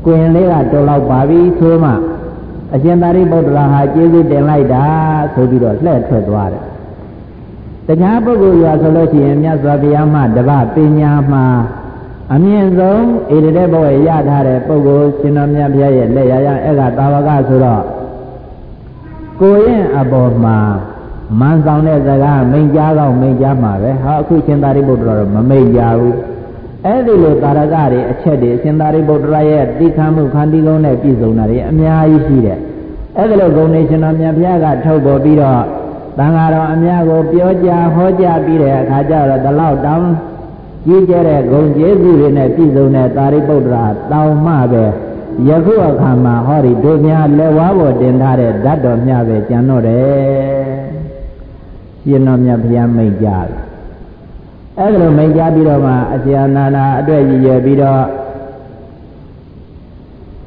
ကိုရင်လေးကတော်လောက်ပါပြီဆိုမှအရှင်သာရိပုတ္တရာဟာကျေးဇူးတင်လိုက်တာဆိုပြီးတော့လှည့်ထွက်သွားတယ်တခြားပုဂ္ဂိုလ်ရွာဆိုလို့ရှိရင်မြတ်စွာဘုရားမှတပပညာမှာအမြင့်ဆုံးဣတိတဲ့ဘဝရထားတဲ့ပုဂ္ဂိုလ်ရှင်တော်မြတ်ဘုရားရဲ့လက်ရရအဲ့ကသာဝကဆိုတော့ကိုရင်အပေါ်မှာမန်ဆောင်တဲ့စကားမိန်ကြားကောင်းမိန်ကြားမှာပဲဟာအခုရှင်သာရိပုတ္တရာတော့မမိန်ကြဘူး အဲ့ဒီလိုတာရကတွေအချက်တွေရှင်သာရိပုတ္တရာရဲ့တိခမ်းမှုခန္တီလုံးနဲ့ပြည့်စုံတာတွေအများကြီးရှိတယ်အဲ့ဒီလိုဂုဏ်နေရှင်တော်မြတ်ဘုရားကထုတ်ပေါ်ပြီးတော့တန်ဃာတော်အများကိုပြောကြားဟောကြားပြီးတဲ့အခါကျတော့ဒီလောက်တောင်းကြီးကျတဲ့ဂုံကျေးဇူးတွေနဲ့ပြည့်စုံတဲ့သာရိပုတ္တရာတောင်းမှပဲယခုအခါမှာဟောဒီတို့များလက်ဝါးပေါ်တင်ထားတဲ့ဓာတ်တော်များပဲကျန်တော့တယ်ရှင်တော်မြတ်ဘုရားမိတ်ကြတယ် အဲ့ဒါလိုမိတ်ကြပြီးတော့မှအစီအနာနာအတွက်ရည်ရွယ်ပြီးတော့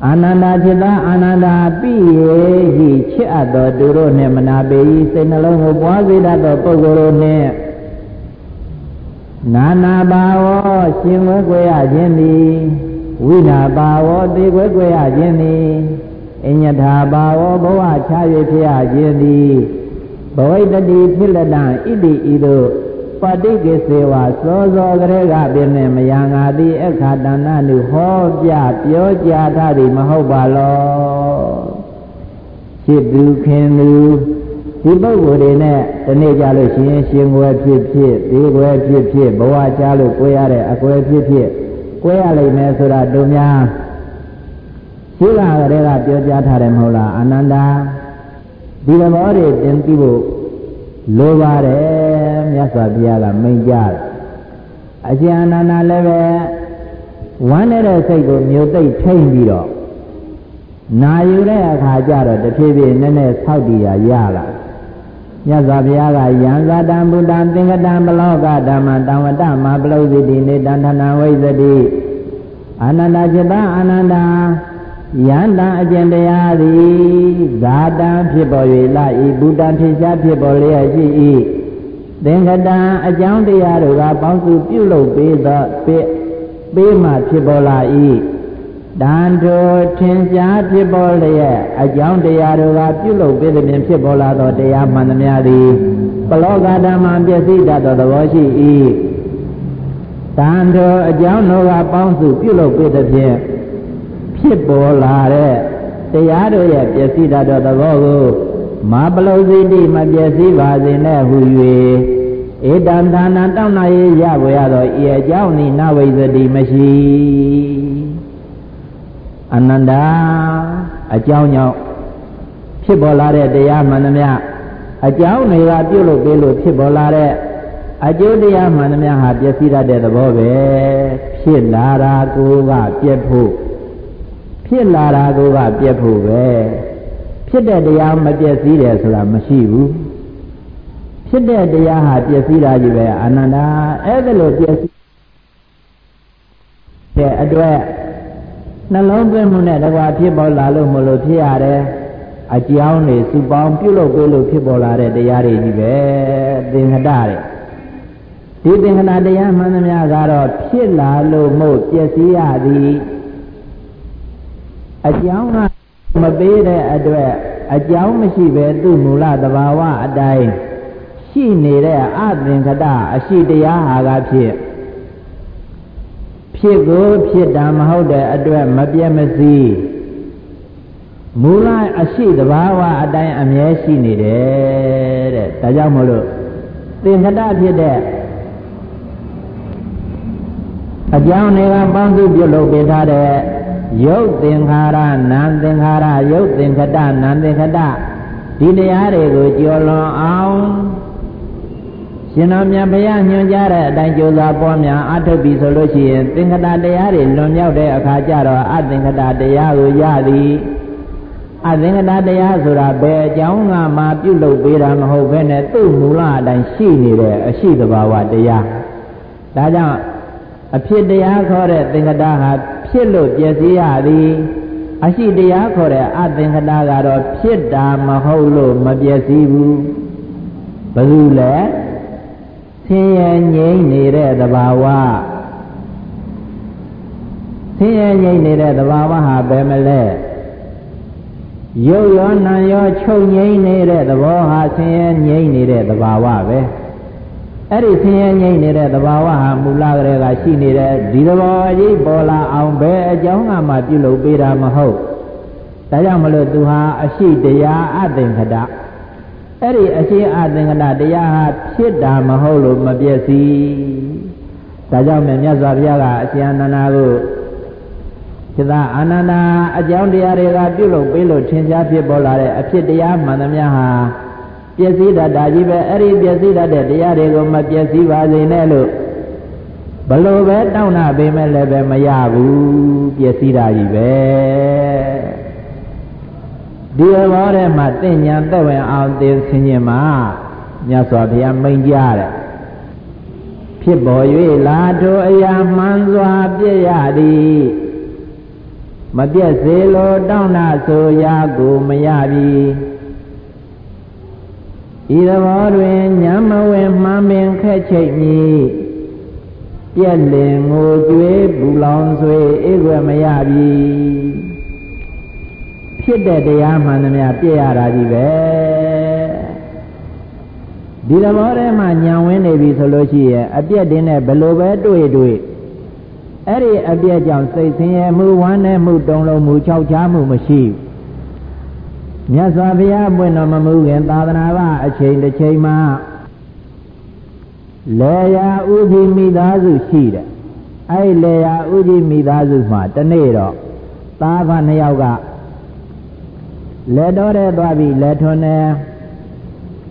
အာနန္ဒာจิตအာနန္ဒာပိယေဟိချစ်အပ်သောသူတို့နှင့်မနာပေ၏စိတ်နှလုံးကိုပွားစေတတ်သောပုဂ္ဂိုလ်တို့နှင့်နာနာဘာဝရှင်ဝဲကွယ်ရခြင်းသည်ဝိနာဘာဝသေကွယ်ကွယ်ရခြင်းသည်အညထာဘာဝဘဝချ၍ဖြစ်ရခြင်းသည်ဘဝိတတိဖြစ်လက်တံဣတိဤသို့ ပฏิကိစေဝစောစောကလေးကပင်နဲ့မယံငါသည်အခါတဏ္ဏနုဟောပြပြောကြားထားသည်မဟုတ်ပါလောဖြစ်သူခင်သူဒီပုဂ္ဂိုလ်တွေနဲ့တနေ့ကြလို့ရှိရင်ရှင်ွယ်ဖြစ်ဖြစ်ဒီွယ်ဖြစ်ဖြစ်ဘဝကြလို့ကိုရတဲ့အကွယ်ဖြစ်ဖြစ်ကိုရလိမ့်မယ်ဆိုတာတို့များရှိကကလေးကပြောကြားထားတယ်မဟုတ်လားအာနန္ဒာဒီသဘောတွေသင်ပြီးဖို့ လိုပါတယ်မြတ်စွာဘုရားကမိန့်ကြားတယ်အရှင်အနန္ဒာလည်းပဲဝမ်းနေတဲ့စိတ်ကိုမြို့သိမ့်ထိမ့်ပြီးတော့နာယူတဲ့အခါကျတော့တဖြည်းဖြည်းနည်းနည်းဆောက်တည်ရရလာမြတ်စွာဘုရားကယံဇာတံဘုဒ္ဓံသင်္ကတံဘလောကဓမ္မတံဝတ္တမပလုသိတိနေတံထဏဝိသတိအာနန္ဒจิตအာနန္ဒာ ယန္တံအကျင့်တရားသည်ဇာတံဖြစ်ပေါ်၍လာဤဘုဒ္ဓံဖြစ်ရှားဖြစ်ပေါ်လျက်ရှိ၏သင်္ကတံအကြောင်းတရားတို့ကပေါင်းစုပြုလုပ်ပေးသောပေးမှဖြစ်ပေါ်လာ၏တန်ထိုထင်ရှားဖြစ်ပေါ်လျက်အကြောင်းတရားတို့ကပြုလုပ်ပေးသည်ဖြင့်ဖြစ်ပေါ်လာသောတရားမှန်သမျှသည်ပလောကဓမ္မပစ္စည်းတတ်သောသဘောရှိ၏တန်ထိုအကြောင်းတို့ကပေါင်းစုပြုလုပ်ပေးသည်ဖြင့် ဖြစ်ပေါ်လာတဲ့တရားတို့ရဲ့ပစ္စည်းတတ်သောသဘောကိုမပလုစိတိမပစ္စည်းပါစေနဲ့ဟူ၍ဧတံဒါနတောင်းနာရရပေါ်ရသောဤအကြောင်းဤနဝိဇ္ဇတိမရှိအနန္တာအကြောင်းကြောင့်ဖြစ်ပေါ်လာတဲ့တရားမှန်သမျှအကြောင်းတွေကပြုလုပ်ပေးလို့ဖြစ်ပေါ်လာတဲ့အကျိုးတရားမှန်သမျှဟာပျက်စီးတတ်တဲ့သဘောပဲဖြစ်လာတာကိုကပြက်ဖို့ ဖြစ်လာတာကိုကပြက်ဖို့ပဲဖြစ်တဲ့တရားမပျက်စီးတယ်ဆိုတာမရှိဘူးဖြစ်တဲ့တရားဟာပျက်စီးတာကြီးပဲအာနန္ဒာအဲ့ဒါလို့ပျက်စီးတဲ့အတွက်နှလုံးသွင်းမှုနဲ့တကွာဖြစ်ပေါ်လာလို့မလို့ဖြစ်ရတယ်အကြောင်းတွေစုပေါင်းပြုလုပ်ပေးလို့ဖြစ်ပေါ်လာတဲ့တရားတွေကြီးပဲသင်္ခတတဲ့ဒီသင်္ခတတရားမှန်သမျှကတော့ဖြစ်လာလို့မို့ပျက်စီးရသည် အကြောင်းကမပေးတဲ့အတွက်အကြောင်းမရှိပဲသူ့မူလသဘာဝအတိုင်းရှိနေတဲ့အသင်္ခတအရှိတရားဟာကဖြစ်ဖြစ်ကိုဖြစ်တာမဟုတ်တဲ့အတွက်မပြတ်မစည်းမူလအရှိတဘာဝအတိုင်းအမြဲရှိနေတယ်တဲ့ဒါကြောင့်မလို့သင်္ခတဖြစ်တဲ့အကြောင်းတွေကပေါင်းစုပြုလုပ်ပေးထားတဲ့ ရုပ်သင်္ခါရနာမ်သင်္ခါရရုပ်သင်္ခတနာမ်သင်္ခတဒီတရားတွေကိုကြော်လွန်အောင်ရှင်တော်မြတ်ဘုရားညွှန်ကြားတဲ့အတိုင်းကြိုးစားပွားများအထုတ်ပြီဆိုလို့ရှိရင်သင်္ခတတရားတွေလွန်မြောက်တဲ့အခါကျတော့အသင်္ခတတရားကိုရသည်အသင်္ခတတရားဆိုတာဘယ်အကြောင်းကမှပြုလုပ်ပေးတာမဟုတ်ဘဲနဲ့သူ့မူလအတိုင်းရှိနေတဲ့အရှိတဘာဝတရားဒါကြောင့်အဖြစ်တရားခေါ်တဲ့သင်္ခတဟာ ဖြစ်လို့ပြည့်စည်ရသည်အရှိတရားခေါ်တဲ့အသင်္ခတကတော့ဖြစ်တာမဟုတ်လို့မပြည့်စည်ဘူးဘယ်သူလဲဆင်းရဲငြိမ့်နေတဲ့သဘာဝဆင်းရဲငြိမ့်နေတဲ့သဘာဝဟာဘယ်မလဲရုပ်ရောနာရောချုပ်ငြိမ့်နေတဲ့သဘောဟာဆင်းရဲငြိမ့်နေတဲ့သဘာဝပဲ အဲ့ဒီဆင်းရဲငြိမ့်နေတဲ့သဘာဝဟာမူလကလေးကရှိနေတဲ့ဒီသဘောကြီးပေါ်လာအောင်ဘယ်အကြောင်းကမှပြုလုပ်ပေးတာမဟုတ်ဒါကြောင့်မလို့သူဟာအရှိတရားအသင်္ခတအဲ့ဒီအရှိအသင်္ကတတရားဟာဖြစ်တာမဟုတ်လို့မပြည့်စည်ဒါကြောင့်မြတ်စွာဘုရားကအရှင်အနန္ဒာကိုจิตအာနန္ဒာအကြောင်းတရားတွေကပြုလုပ်ပေးလို့ထင်ရှားဖြစ်ပေါ်လာတဲ့အဖြစ်တရားမှန်သမျှဟာ ပျက်စီးတတ်တာကြီးပဲအဲ့ဒီပျက်စီးတတ်တဲ့တရားတွေကိုမပျက်စီးပါစေနဲ့လို့ဘလို့ပဲတောင်းတာပေးမဲ့လည်းပဲမရဘူးပျက်စီးတာကြီးပဲဒီဘောထဲမှာတင့်ညာသက်ဝင်အောင်သိဆင်ញင်မှာမြတ်စွာဘုရားမိန့်ကြားတယ်ဖြစ်ပေါ်၍လာထိုအရာမှန်စွာပြည့်ရသည်မပြည့်စေလိုတောင်းတာဆိုရာကိုမရပြီ ဤသဘောတွင်ညံမဝင်မှန်ပင်ခက်ချိတ်မည်ပြက်လင်ငိုကြွေးပူလောင်ဆွေအေးွယ်မရပြီဖြစ်တဲ့တရားမှန်သမျှပြည့်ရတာကြီးပဲဒီသဘောထဲမှာညံဝင်နေပြီဆိုလို့ရှိရင်အပြက်တင်းနဲ့ဘယ်လိုပဲတွေ့တွေ့အဲ့ဒီအပြက်ကြောင့်စိတ်ဆင်းရဲမှုဝမ်းနည်းမှုတုံလုံးမှုခြောက်ခြားမှုမရှိ မြတ်စွာဘုရားပွင့်တော်မမူခင်သာသနာ့ဘအချိန်တစ်ချိန်မှာလေယာဥဒိမိသားစုရှိတယ်အဲ့လေယာဥဒိမိသားစုမှာတနေ့တော့သားဖနှစ်ယောက်ကလက်တော်တဲ့သွားပြီးလက်ထွန်းနေ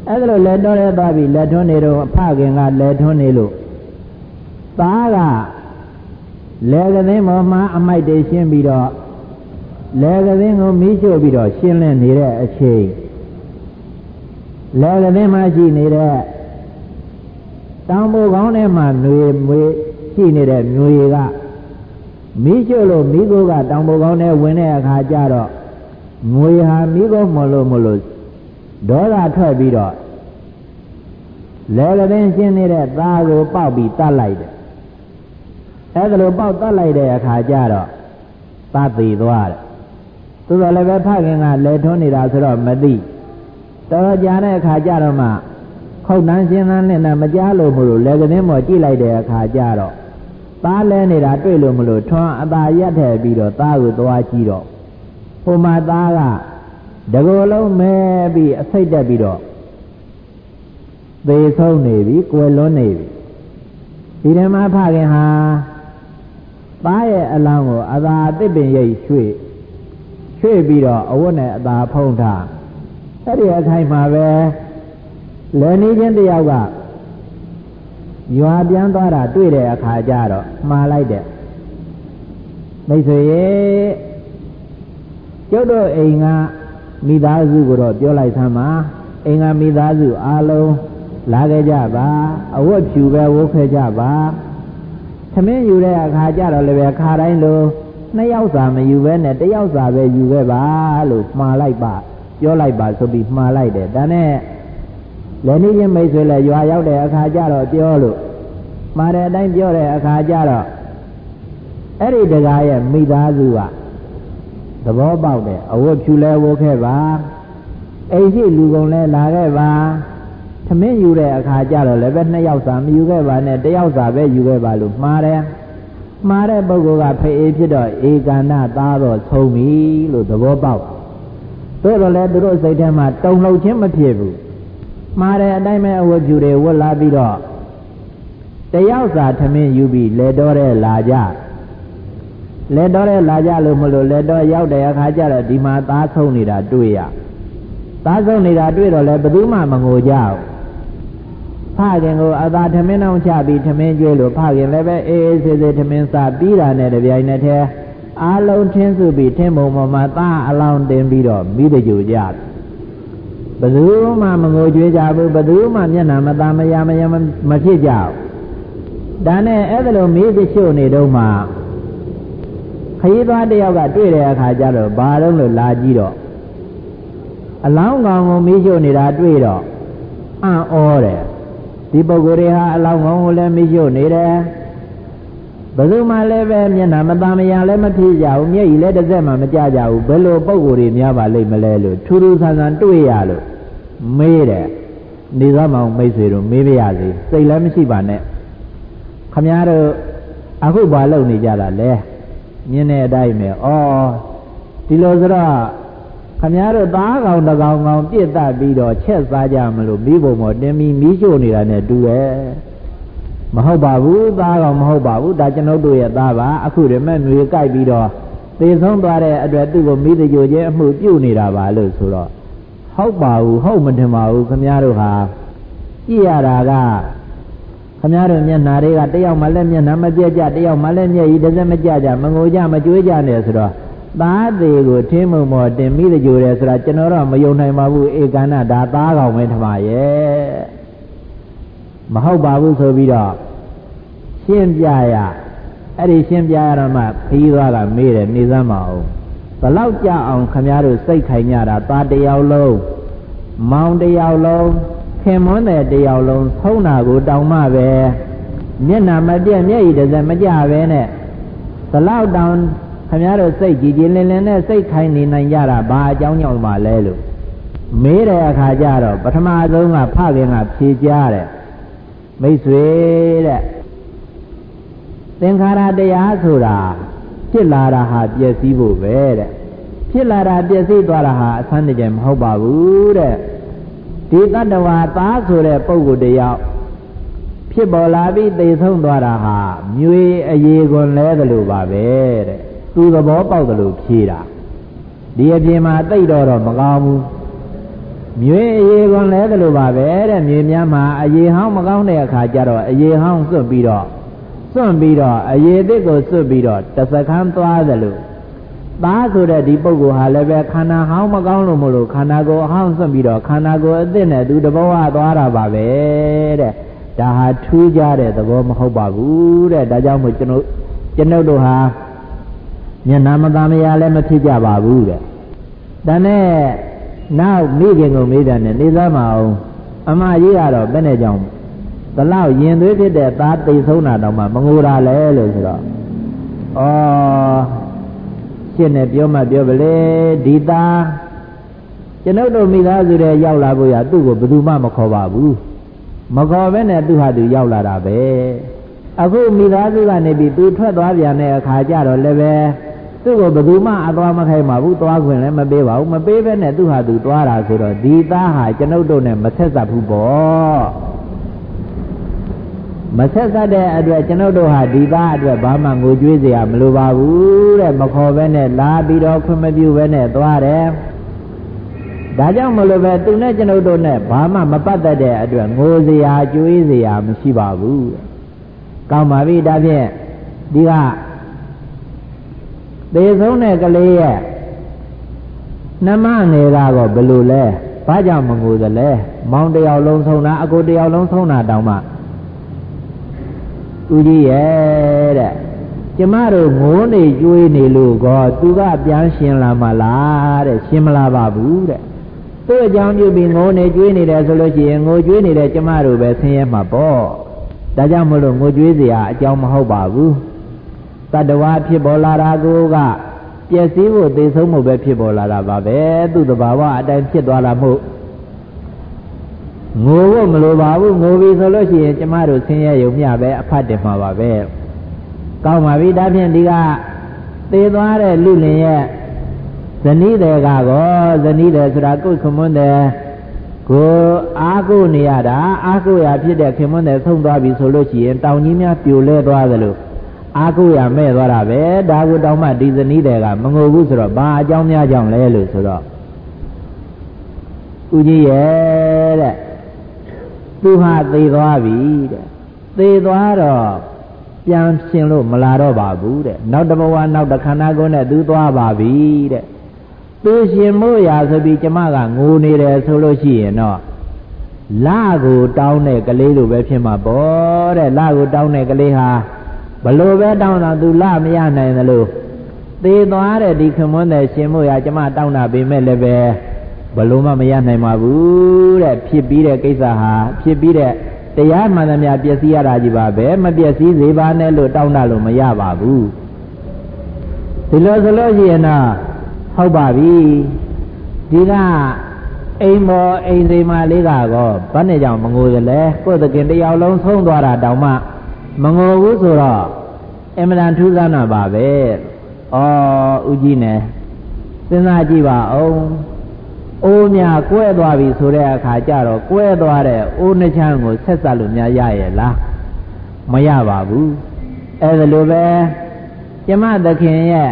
အဲ့ဒါလိုလက်တော်တဲ့သွားပြီးလက်ထွန်းနေတော့ဖခင်ကလက်ထွန်းနေလို့သားကလေကသိန်းပေါ်မှာအမိုက်တွေရှင်းပြီးတော့ လေကသိန်းကိုမီးရှို့ပြီးတော့ရှင်းလင်းနေတဲ့အချိန် လယ်ကလေးမှရှိနေတဲ့တောင်ပေါ်ကောင်းထဲမှာຫນွေမွေရှိနေတဲ့ຫນွေကမိကျွလို့မိကိုကတောင်ပေါ်ကောင်းထဲဝင်တဲ့အခါကျတော့ငွေဟာမိကိုမလို့မလို့ဒေါသထွက်ပြီးတော့လယ်ကလေးရှင်းနေတဲ့သားကိုပေါက်ပြီးတတ်လိုက်တယ်အဲဒါလိုပေါက်တတ်လိုက်တဲ့အခါကျတော့သတ်သေးသွားတယ် သူတော်လည်းပဲဖခင်ကလဲထွန်းနေတာဆိုတော့မသိတော်ကြာတဲ့အခါကျတော့မှခုတ်တန်းရှင်းတန်းနဲ့မကြားလို့မလို့လက်ကင်းမော်ကြည့်လိုက်တဲ့အခါကျတော့သားလဲနေတာတွေ့လို့မလို့ထွန်းအသာရက်ထည့်ပြီးတော့သားကိုသွားကြည့်တော့ဟိုမှာသားကတကောလုံးမဲပြီးအစိတ်တက်ပြီးတော့သေဆုံးနေပြီ၊ကွယ်လွန်းနေပြီဒီဓမ္မဖခင်ဟာသားရဲ့အလောင်းကိုအသာအသစ်ပင်ရိပ်ရွှေ့ ရွှေ့ပြီးတော့အဝတ်နဲ့အသာဖုံးထားအဲ့ဒီအခိုင်မှာပဲလယ်နေချင်းတယောက်ကရွာပြန်သွားတာတွေ့တဲ့အခါကျတော့မှားလိုက်တဲ့မိတ်ဆွေရေကျုပ်တို့အိမ်ကမိသားစုကိုတော့ပြောလိုက်သမ်းပါအိမ်ကမိသားစုအားလုံးလာခဲ့ကြပါအဝတ်ဖြူပဲဝတ်ခဲ့ကြပါသမင်းယူတဲ့အခါကျတော့လည်းပဲခါတိုင်းလို နှစ်ယောက်စာမယူပဲနဲ့တစ်ယောက်စာပဲယူခဲ့ပါလို့မှားလိုက်ပါပြောလိုက်ပါဆိုပြီးမှားလိုက်တယ်ဒါနဲ့လည်းနေချင်းမိတ်ဆွေလည်းရွာရောက်တဲ့အခါကျတော့ပြောလို့မှားတဲ့အတိုင်းပြောတဲ့အခါကျတော့အဲ့ဒီတကားရဲ့မိသားစုကသဘောပေါက်တယ်အဝတ်ဖြူလဲဝတ်ခဲ့ပါအိမ်ရှိလူကုန်လဲလာခဲ့ပါသမင်းယူတဲ့အခါကျတော့လည်းပဲနှစ်ယောက်စာမယူခဲ့ပါနဲ့တယောက်စာပဲယူခဲ့ပါလို့မှားတယ် မှားတဲ့ပုဂ္ဂိုလ်ကဖေအေးဖြစ်တော့ဧကန္နသားတော့ဆုံးပြီလို့သဘောပေါက်သို့တော်လည်းသူတို့စိတ်ထဲမှာတုံလှုပ်ခြင်းမဖြစ်ဘူးမှားတဲ့အတိုင်းပဲအဝတ်ဖြူတွေဝတ်လာပြီးတော့တယောက်စာသမင်းယူပြီးလေတော်တဲ့လာကြလေတော်တဲ့လာကြလို့မလို့လေတော်ရောက်တဲ့အခါကျတော့ဒီမှာသားဆုံးနေတာတွေ့ရသားဆုံးနေတာတွေ့တော့လည်းဘယ်သူမှမငိုကြဘူး ဖခင်ကိုအသာထမင်းအောင်ချပြီးထမင်းကျွေးလို့ဖခင်လည်းပဲအေးအေးဆေးဆေးထမင်းစားပြီးတာနဲ့တပြိုင်နက်တည်းအားလုံးထင်းစုပြီးထင်းပုံပေါ်မှာသားအလောင်းတင်ပြီးတော့မိတကြူကြဘယ်သူမှမငိုကြွေးကြဘူးဘယ်သူမှမျက်နှာမသားမရမရမဖြစ်ကြဘူးဒါနဲ့အဲ့ဒါလိုမိတချို့နေတော့မှခရီးသွားတယောက်ကတွေ့တဲ့အခါကျတော့ဘာလို့လို့လာကြည့်တော့အလောင်းကောင်ကိုမိချို့နေတာတွေ့တော့အံ့ဩတယ် ဒီပုဂ္ဂိုလ်တွေဟာအလောင်းကောင်းကိုလည်းမရှိနေတယ်ဘယ်သူမှလည်းပဲမျက်နှာမသားမရလည်းမဖြစ်ကြဘူးမျက်ရည်လည်းတစ်စက်မှမကြကြဘူးဘယ်လိုပုဂ္ဂိုလ်တွေများပါလိမ့်မလဲလို့ထူးထူးဆန်းဆန်းတွေ့ရလို့မေးတယ်နေသားမောင်မိတ်ဆွေတို့မေးပြရစီစိတ်လည်းမရှိပါနဲ့ခမည်းတော်အခုဘာလုပ်နေကြတာလဲမြင်တဲ့အတိုင်းပဲဩဒီလိုဆိုတော့ ခမည်းတော်သားကောင်တကောင်ကောင်ပြစ်တတ်ပြီးတော့ချက်စားကြမလို့မိဘုံမောတင်ပြီးမီးရှို့နေတာနဲ့တူရဲ့မဟုတ်ပါဘူးသားကောင်မဟုတ်ပါဘူးဒါကျွန်ုပ်တို့ရဲ့သားပါအခုတည်းမဲ့ຫນွေကြိုက်ပြီးတော့သေဆုံးသွားတဲ့အတွက်သူ့ကိုမိတကြိုချင်းအမှုပြုတ်နေတာပါလို့ဆိုတော့ဟုတ်ပါဘူးဟုတ်မတင်ပါဘူးခမည်းတော်ဟာကြည့်ရတာကခမည်းတော်မျက်နှာတွေကတယောက်မှလည်းမျက်နှာမပြက်ကြတယောက်မှလည်းမျက်ရည်တစ်စက်မကြကြမငိုကြမကြွေးကြနဲ့ဆိုတော့ သားသေးကိုထင်းမုံမော်တင်မိတကြိုတယ်ဆိုတာကျွန်တော်တော့မယုံနိုင်ပါဘူးဧကန္နဒါသားကောင်ပဲထမရဲ့မဟုတ်ပါဘူးဆိုပြီးတော့ရှင်းပြရအဲ့ဒီရှင်းပြရတော့မှခရီးသွားကမေးတယ်နေစမ်းမအောင်ဘလောက်ကြအောင်ခမည်းတော်စိတ်ခိုင်ကြတာသားတယောက်လုံးမောင်တယောက်လုံးခင်မွန်းတဲ့တယောက်လုံးသုံးတာကိုတောင်မှပဲမျက်နာမပြက်မျက်ရည်တစ်စက်မကြပဲနဲ့ဘလောက်တောင် ခင်ဗျားတို့စိတ်ကြည်ကြည်လင်လင်နဲ့စိတ်ခိုင်နေနိုင်ကြတာဘာအကြောင်းကြောင့်ပါလဲလို့မေးတဲ့အခါကျတော့ပထမဆုံးကဖခင်ကဖြေကြားတယ်မိတ်ဆွေတဲ့သင်္ခါရတရားဆိုတာဖြစ်လာတာဟာပျက်စီးဖို့ပဲတဲ့ဖြစ်လာတာပျက်စီးသွားတာဟာအဆန်းတကြမဟုတ်ပါဘူးတဲ့ဒီတတ္တဝါသားဆိုတဲ့ပုဂ္ဂိုလ်တယောက်ဖြစ်ပေါ်လာပြီးသိဆုံးသွားတာဟာမျိုးအရေးကွန်လဲတယ်လို့ပါပဲတဲ့ သူသဘောပေါက်တယ်လို့ဖြေတာဒီအပြင်မှာသိတော့တော့မကောင်းဘူးမြေအရေကွန်လဲတယ်လို့ပါပဲတဲ့မြေများမှာအရေဟောင်းမကောင်းတဲ့အခါကျတော့အရေဟောင်းစွန့်ပြီးတော့စွန့်ပြီးတော့အရေသစ်ကိုစွန့်ပြီးတော့တစခန်းသွားတယ်လို့သားဆိုတဲ့ဒီပုဂ္ဂိုလ်ဟာလည်းပဲခန္ဓာဟောင်းမကောင်းလို့မလို့ခန္ဓာကိုယ်အဟောင်းဆွတ်ပြီးတော့ခန္ဓာကိုယ်အသစ်နဲ့သူတဘောဝသွားတာပါပဲတဲ့ဒါဟာထူးခြားတဲ့သဘောမဟုတ်ပါဘူးတဲ့ဒါကြောင့်မို့ကျွန်တော်ကျွန်ုပ်တို့ဟာ မျက်နာမသားမရလည်းမဖြစ်ကြပါဘူးတဲ့ဒါနဲ့နောက်မိခင်ကိုမေးတယ်နဲ့နေသားမအောင်အမကြီးကတော့ဘယ်နဲ့ကြောင့်ဘလောက်ရင်သွေးဖြစ်တဲ့သားတိတ်ဆုံးတာတော့မှမငိုတာလဲလို့ဆိုတော့ဩရှင်းနဲ့ပြောမှပြောပလေဒီသားကျွန်ုပ်တို့မိသားစုတွေရောက်လာဖို့ရသူ့ကိုဘယ်သူမှမခေါ်ပါဘူးမခေါ်ဘဲနဲ့သူဟာသူရောက်လာတာပဲအခုမိသားစုကနေပြီးသူထွက်သွားပြန်တဲ့အခါကျတော့လည်းပဲ သူ့ကိုဘယ်သူမှအသွားမခိုင်းပါဘူးသွားခွင့်လည်းမပေးပါဘူးမပေးဘဲနဲ့သူ့ဟာသူသွားတာဆိုတော့ဒီသားဟာကျွန်ုပ်တို့နဲ့မဆက်ဆက်ဘူးပေါ့မဆက်ဆက်တဲ့အတွက်ကျွန်ုပ်တို့ဟာဒီသားအတွက်ဘာမှငိုကြွေးစရာမလိုပါဘူးတဲ့မခေါ်ဘဲနဲ့လာပြီးတော့ခွင့်မပြုဘဲနဲ့သွားတယ်ဒါကြောင့်မလို့ပဲသူနဲ့ကျွန်ုပ်တို့နဲ့ဘာမှမပတ်သက်တဲ့အတွက်ငိုစရာကြွေးစရာမရှိပါဘူးကောင်းပါပြီဒါဖြင့်ဒီက သေဆုံးတဲ့ကလေးရဲ့နှမနေတာကဘယ်လိုလဲဘာကြောင့်မငိုသလဲမောင်တယောက်လုံးဆုံးတာအကိုတယောက်လုံးဆုံးတာတောင်မှဦးကြီးရဲ့တဲ့ကျမတို့ငိုးနေကြွေးနေလို့ကောသူကပြန်ရှင်လာမလားတဲ့ရှင်မလာပါဘူးတဲ့သူ့အကြောင်းပြုပြီးငိုးနေကြွေးနေတယ်ဆိုလို့ရှိရင်ငိုကြွေးနေတဲ့ကျမတို့ပဲဆင်းရဲမှာပေါ့ဒါကြောင့်မလို့ငိုကြွေးစရာအကြောင်းမဟုတ်ပါဘူး တတ္တဝါဖြစ်ပေါ်လာတာကိုကပျက်စီးဖို့သိဆုံးမှုပဲဖြစ်ပေါ်လာတာပါပဲသူ့တဘာဝအတိုင်းဖြစ်သွားလာမှုငိုဖို့မလိုပါဘူးငိုပြီဆိုလို့ရှိရင်ကျမတို့ဆင်းရဲရုံမျှပဲအဖတ်တင်မှာပါပဲကောင်းပါပြီဒါဖြင့်ဒီကသေသွားတဲ့လူလင်ရဲ့ဇနီးတယ်ကတော့ဇနီးတယ်ဆိုတာကိုယ်ခမွန်းတယ်ကိုအားကိုနေရတာအားကိုရဖြစ်တဲ့ခင်မွန်းတယ်ဆုံးသွားပြီဆိုလို့ရှိရင်တောင်ကြီးများပြိုလဲသွားသလို အားကိုရမဲ့သွားတာပဲဒါကိုတောင်မှဒီဇနီးတယ်ကမငိုဘူးဆိုတော့ဘာအကြောင်းများကြောင့်လဲလို့ဆိုတော့ဦးကြီးရဲ့တဲ့သူဟာသေသွားပြီတဲ့သေသွားတော့ပြန်ရှင်လို့မလာတော့ပါဘူးတဲ့နောက်တဘဝနောက်တခန္ဓာကိုယ်နဲ့သူသွားပါပြီတဲ့သူရှင်မို့ရာဆိုပြီးကျမကငိုနေတယ်ဆိုလို့ရှိရင်တော့လာကိုတောင်းတဲ့ကလေးလိုပဲဖြစ်မှာပေါ့တဲ့လာကိုတောင်းတဲ့ကလေးဟာ ဘလို့ပဲတောင်းတော့သူလာမရနိုင်သလိုသေသွားတဲ့ဒီခမွန်းတဲ့ရှင်မို့ရာကျမတောင်းတာပေမဲ့လည်းပဲဘလို့မှမရနိုင်ပါဘူးတဲ့ဖြစ်ပြီးတဲ့ကိစ္စဟာဖြစ်ပြီးတဲ့တရားမှန်သမျှပျက်စီးရတာကြီးပါပဲမပျက်စီးစေပါနဲ့လို့တောင်းတလို့မရပါဘူးဒီလိုဆိုလို့ရှိရင်တော့ဟုတ်ပါပြီဒီကအိမ်မော်အိမ်စိမ်မလေးကတော့ဘာနဲ့ကြောင့်မငိုရလဲကိုယ်တခင်တယောက်လုံးဆုံးသွားတာတောင်မှ မငိုဘူးဆိုတော့အမှန်တန်ထူးဆန်းတာပါပဲဩဦးကြီးနဲ့စဉ်းစားကြည့်ပါအောင်အိုးများကွဲသွားပြီဆိုတဲ့အခါကျတော့ကွဲသွားတဲ့အိုးနှချမ်းကိုဆက်ဆက်လို့များရရဲ့လားမရပါဘူးအဲဒါလိုပဲကျမသခင်ရဲ့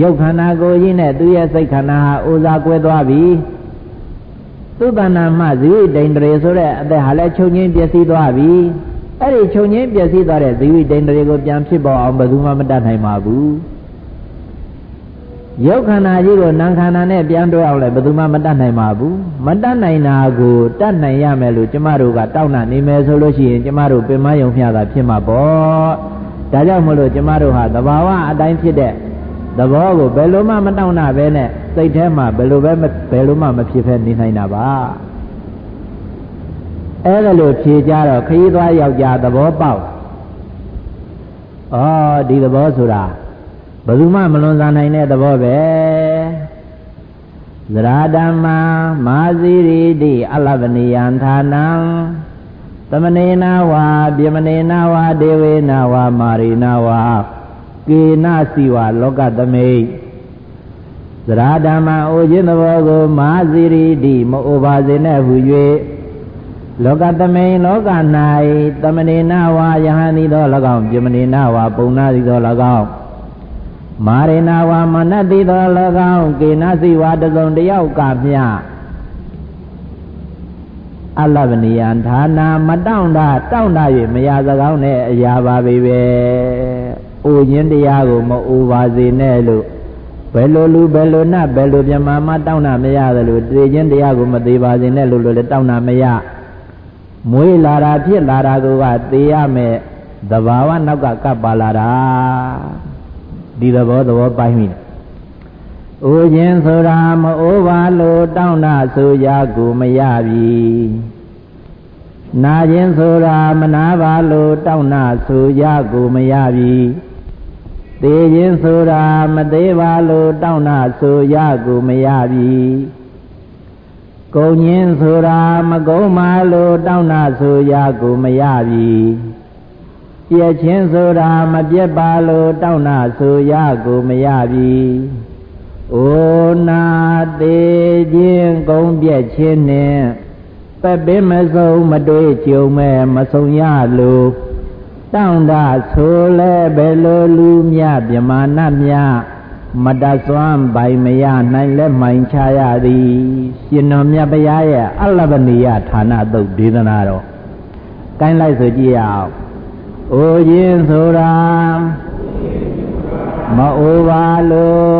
ရုပ်ခန္ဓာကိုယ်ကြီးနဲ့သူရဲ့စိတ်ခန္ဓာဟာအိုးစားကွဲသွားပြီသူတဏ္ဍာမှဇိဝိတိန်တရေဆိုတဲ့အသက်ဟာလည်းချုပ်ငင်းပျက်စီးသွားပြီ အဲ့ဒီချုပ်ငင်းပျက်စီးသွားတဲ့ဇိဝိတိန်တရေကိုပြန်ဖြစ်ပေါ်အောင်ဘယ်သူမှမတတ်နိုင်ပါဘူးရုပ်ခန္ဓာကြီးကိုနာမ်ခန္ဓာနဲ့ပြန်တွဲအောင်လည်းဘယ်သူမှမတတ်နိုင်ပါဘူးမတတ်နိုင်တာကိုတတ်နိုင်ရမယ်လို့ကျမတို့ကတောက်နာနေမယ်ဆိုလို့ရှိရင်ကျမတို့ပင်မယုံမျှတာဖြစ်မှာပေါ့ဒါကြောင့်မလို့ကျမတို့ဟာသဘာဝအတိုင်းဖြစ်တဲ့သဘောကိုဘယ်လိုမှမတောင့်နာပဲနဲ့စိတ်ထဲမှာဘယ်လိုပဲဘယ်လိုမှမဖြစ်ဖဲနေနိုင်တာပါ အဲ့ဒါလို့ဖြေကြတော့ခရီးသွားယောက်ျားသဘောပေါက်ဩဒီသဘောဆိုတာဘယ်သူမှမလွန်ဆန်နိုင်တဲ့သဘောပဲသရဓမ္မာမာဇီရိတိအလဗနိယံဌာနံသမနေနာဝါပြမနေနာဝါဒေဝေနာဝါမာရိနာဝါကေနစီဝလောကသမိတ်သရဓမ္မာအိုခြင်းသဘောကိုမာဇီရိတိမအိုပါစေနဲ့ဟု၍ လောကသမိန်လောက၌သမနေနာဝါယဟန်ဤသော၎င်းပြမနေနာဝါပုံနာဤသော၎င်းမာရိနာဝါမနတိသော၎င်းကေနစီဝါတစုံတယောက်ကမြအလဗနိယံဌာနာမတောင့်တာတောင့်တ၍မရစကောင်းနဲ့အရာပါပဲပဲ။အိုခြင်းတရားကိုမအိုပါစေနဲ့လို့ဘယ်လိုလူဘယ်လိုနတ်ဘယ်လိုမြမမတောင်းတာမရသလိုသိခြင်းတရားကိုမသေးပါစေနဲ့လို့လို့လည်းတောင်းတာမရ မွေးလာတာဖြစ်လာတာကိုကသိရမယ်သဘာဝနောက်ကကပ်ပါလာတာဒီသဘောသဘောပိုင်းမိတယ်။အိုခြင်းဆိုတာမအိုးပါလို့တောင်းတာဆိုရကိုမရပြီ။နာခြင်းဆိုတာမနာပါလို့တောင်းတာဆိုရကိုမရပြီ။သေခြင်းဆိုတာမသေးပါလို့တောင်းတာဆိုရကိုမရပြီ။ ကုံခြင်းဆိုတာမကုံပါလို့တောင်းတာဆိုရကိုမရပြီ။ပြည့်ခြင်းဆိုတာမပြည့်ပါလို့တောင်းတာဆိုရကိုမရပြီ။အိုနာသေးခြင်းကုံပြည့်ခြင်းနဲ့ပပင်းမဆုံးမတွေးကြုံမဲ့မဆုံးရလို့တောင်းတာဆိုလဲဘယ်လိုလူမြမြမာနမြ မတစွမ်းပိုင်မရနိုင်လဲမှိုင်ချရသည်ရှင်တော်မြတ်ဘုရားရဲ့အလဗနိယဌာနသုတ်ဒေသနာတော်ကိုင်းလိုက်ဆိုကြည့်ရအောင်အိုခြင်းဆိုတာမအိုပါလို့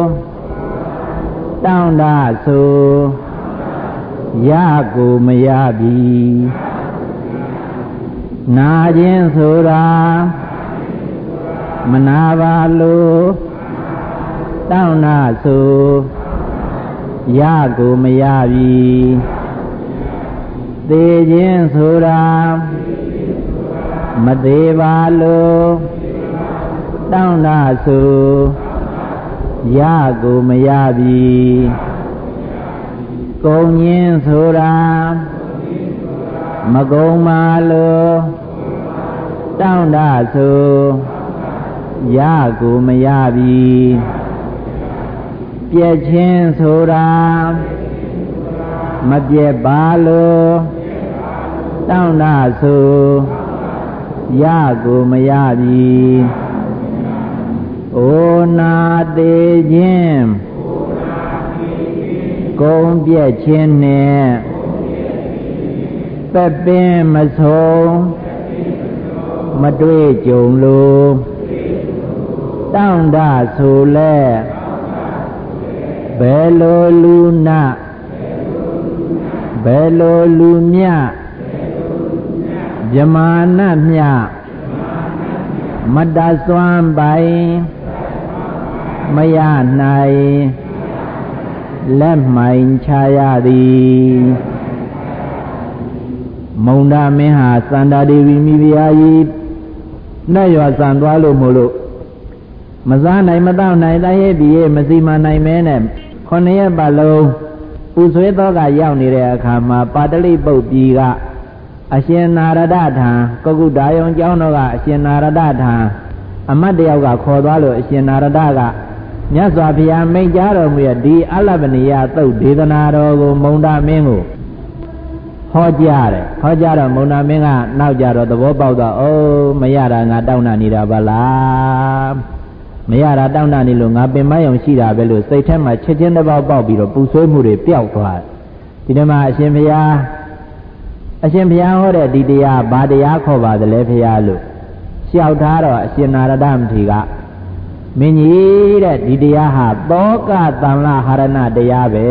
တောင်းတာဆိုရကိုမရပြီနာခြင်းဆိုတာမနာပါလို့ တောင်းတာဆိုရကိုမရပြီသေခြင်းဆိုတာမသေးပါလို့တောင်းတာဆိုရကိုမရပြီကုံញင်းဆိုတာမကုံပါလို့တောင်းတာဆိုရကိုမရပြီ ပြည့်ချင်းဆိုတာမပြည့်ပါလို့တောင်းတာဆိုရကိုမရပြီအိုနာသေးခြင်းကုံပြည့်ခြင်းနဲ့ပပင်းမဆုံးမတွေ့ကြုံလို့တောင်းတဆိုလဲ ဘယ်လိုလူနာဘယ်လိုလူမြဗြမာဏမြမတစွမ်းပိုင်မရနိုင်လက်မှိုင်ချရသည်မုံဒမင်းဟာစန္ဒာဒေဝီမိဖုရားကြီးနဲ့ရွာဆန်သွားလို့မို့လို့မစားနိုင်မတော့နိုင်တရဲ့ဒီရဲ့မစီမနိုင်မဲနဲ့ ခொနရက်ပတ်လုံးပူဆွေးသောကရောက်နေတဲ့အခါမှာပါတလိပုတ်ပြည်ကအရှင်နာရဒထံကကုဒါယုံကျောင်းတော်ကအရှင်နာရဒထံအမတ်တယောက်ကခေါ်သွားလို့အရှင်နာရဒကမြတ်စွာဘုရားမိန့်ကြားတော်မူရဲ့ဒီအလဗနိယသုတ်ဒေသနာတော်ကိုမုံဒမင်းကိုဟောကြားတယ်ဟောကြားတော့မုံဒမင်းကနောက်ကြတော့သဘောပေါက်တော့အိုးမရတာငါတောင်းတနေတာပါလား မရတာတောင်းတနေလို့ငါပင်မယုံရှိတာပဲလို့စိတ်ထဲမှာချက်ချင်းတစ်ပေါက်ပေါက်ပြီးတော့ပူဆွေးမှုတွေပျောက်သွားဒီနေ့မှာအရှင်ဘုရားအရှင်ဘုရားဟောတဲ့ဒီတရားဘာတရားခေါ်ပါသလဲဘုရားလို့လျှောက်ထားတော့အရှင်နာရဒမထေရကမင်းကြီးတဲ့ဒီတရားဟာတောကတန်လဟာရဏတရားပဲ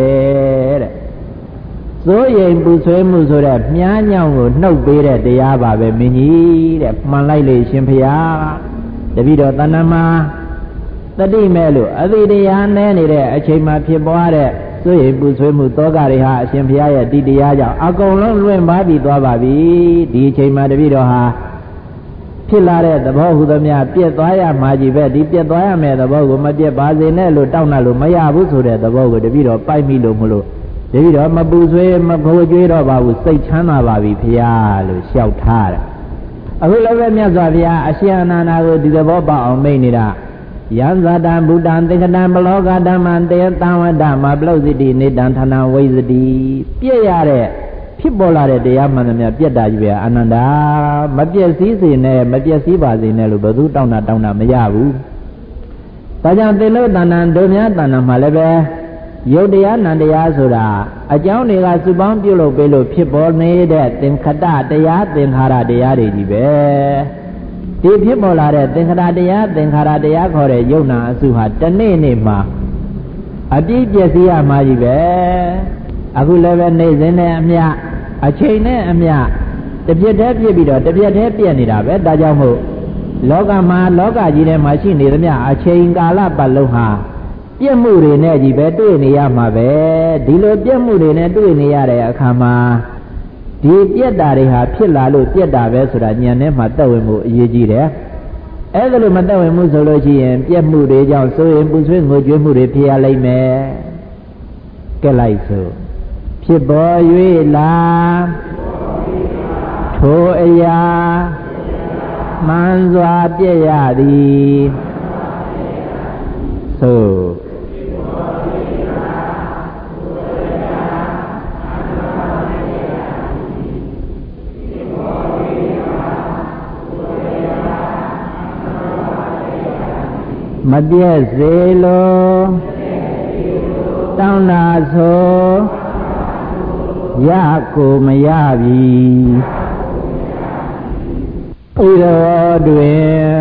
တဲ့စိုးရိမ်ပူဆွေးမှုဆိုတဲ့မြားညောင်ကိုနှုတ်ပေးတဲ့တရားပါပဲမင်းကြီးတဲ့မှန်လိုက်လေရှင်ဖျားတပိတော့တဏ္ဍမှာ တတိမဲ့လို့အတိတရားနဲနေတဲ့အချိန်မှာဖြစ်ပွားတဲ့စိုးရိမ်ပူဆွေးမှုတောကတွေဟာအရှင်ဖျားရဲ့ဒီတရားကြောင့်အကုန်လုံးလွင့်ပါပြီးသွားပါပြီဒီအချိန်မှာတပိတော့ဟာဖြစ်လာတဲ့သဘောဟူသမျှပြက်သွားရမှာကြီးပဲဒီပြက်သွားရမယ့်သဘောကိုမပြက်ပါစေနဲ့လို့တောင်းတလို့မရဘူးဆိုတဲ့သဘောကိုတပည့်တော်ပိုက်မိလို့မလို့တပည့်တော်မပူဆွေးမဖိုးကြွေးတော့ပါဘူးစိတ်ချမ်းသာပါပြီဖရာလို့လျှောက်ထားတယ်အခုလည်းပဲမြတ်စွာဘုရားအရှင်အနန္ဒာကိုဒီသဘောပေါက်အောင်မိတ်နေတာ ယံဇာတံဘုဒ္ဓံသင်္ကတံဘလောကဓမ္မံတေတံဝဒ္ဓမပလုတ်စီတိနေတံဌာနဝိဇတိပြည့်ရတဲ့ဖြစ်ပေါ်လာတဲ့တရားမှန်သမျှပြက်တာကြီးပဲအာနန္ဒာမပြက်စည်းစေနဲ့မပြက်စည်းပါစေနဲ့လို့ဘယ်သူတောင်းတာတောင်းတာမရဘူးဒါကြောင့်သင်တို့တဏ္ဍာတို့များတဏ္ဍာမှာလည်းပဲယုတ်တရားနံတရားဆိုတာအကြောင်းတွေကစုပေါင်းပြုလုပ်ပေးလို့ဖြစ်ပေါ်နေတဲ့သင်္ခတတရားသင်္ခါရတရားတွေကြီးပဲ ဒီဖြစ်ပေါ်လာတဲ့သင်္ခါရတရားသင်္ခါရတရားခေါ်တဲ့ယုတ်နာအစုဟာတနေ့နေ့မှာအပြည့်ပျက်စီးရမှာကြီးပဲအခုလည်းပဲနေစဉ်နဲ့အမျှအချိန်နဲ့အမျှတပြက်တည်းပြစ်ပြီးတော့တပြက်တည်းပြက်နေတာပဲဒါကြောင့်မို့လောကမှာလောကကြီးထဲမှာရှိနေသမျှအချိန်ကာလပတ်လုံးဟာပြက်မှုတွေနဲ့ကြီးပဲတွေ့နေရမှာပဲဒီလိုပြက်မှုတွေနဲ့တွေ့နေရတဲ့အခါမှာ ဒီပြက်တာတွေဟာဖြစ်လာလို့ပြက်တာပဲဆိုတာညံထဲမှာတက်ဝင်မှုအရေးကြီးတယ်အဲ့ဒါလိုမတက်ဝင်မှုဆိုလို့ရှိရင်ပြက်မှုတွေကြောင့်ဆိုရင်ပူဆွေးငိုကြွေးမှုတွေဖြစ်ရလိမ့်မယ်ကဲလိုက်ဆိုဖြစ်ပေါ်၍လာထိုအရာမှန်စွာပြည့်ရသည်သို့ ပြည့်စေလိုတောင်းတာဆိုရကိုမရပြီဥရောတွင်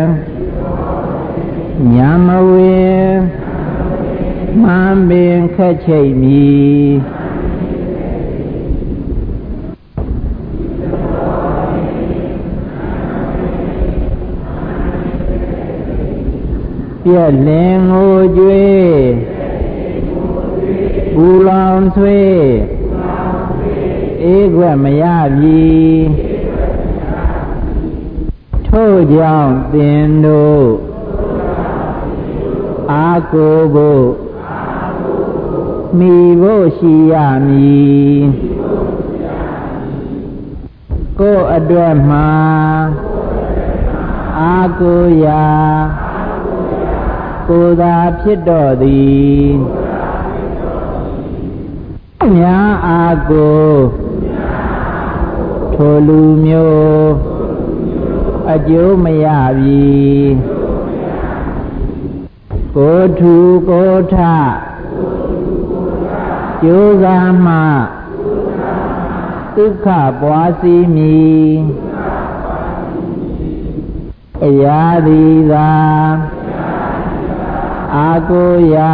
ညာမဝေမှန်ပင်ခက်ချိတ်မီ ပြက်လင်ငိုကြွေးပူလောင်ဆွေးအေးခွက်မရပြီထို့ကြောင့်သင်တို့အာကိုဖို့မိဖို့ရှိရမည်ကိုယ်အတွက်မှာအာကိုရာ ကိုယ်သာဖြစ်တော်သည်များအာကိုထိုလူမျိုးအကျိုးမရပြီကိုထူကိုထကျိုးစားမှဒုက္ခပွားစီမည်အရာသည်သာ အာကိုရာ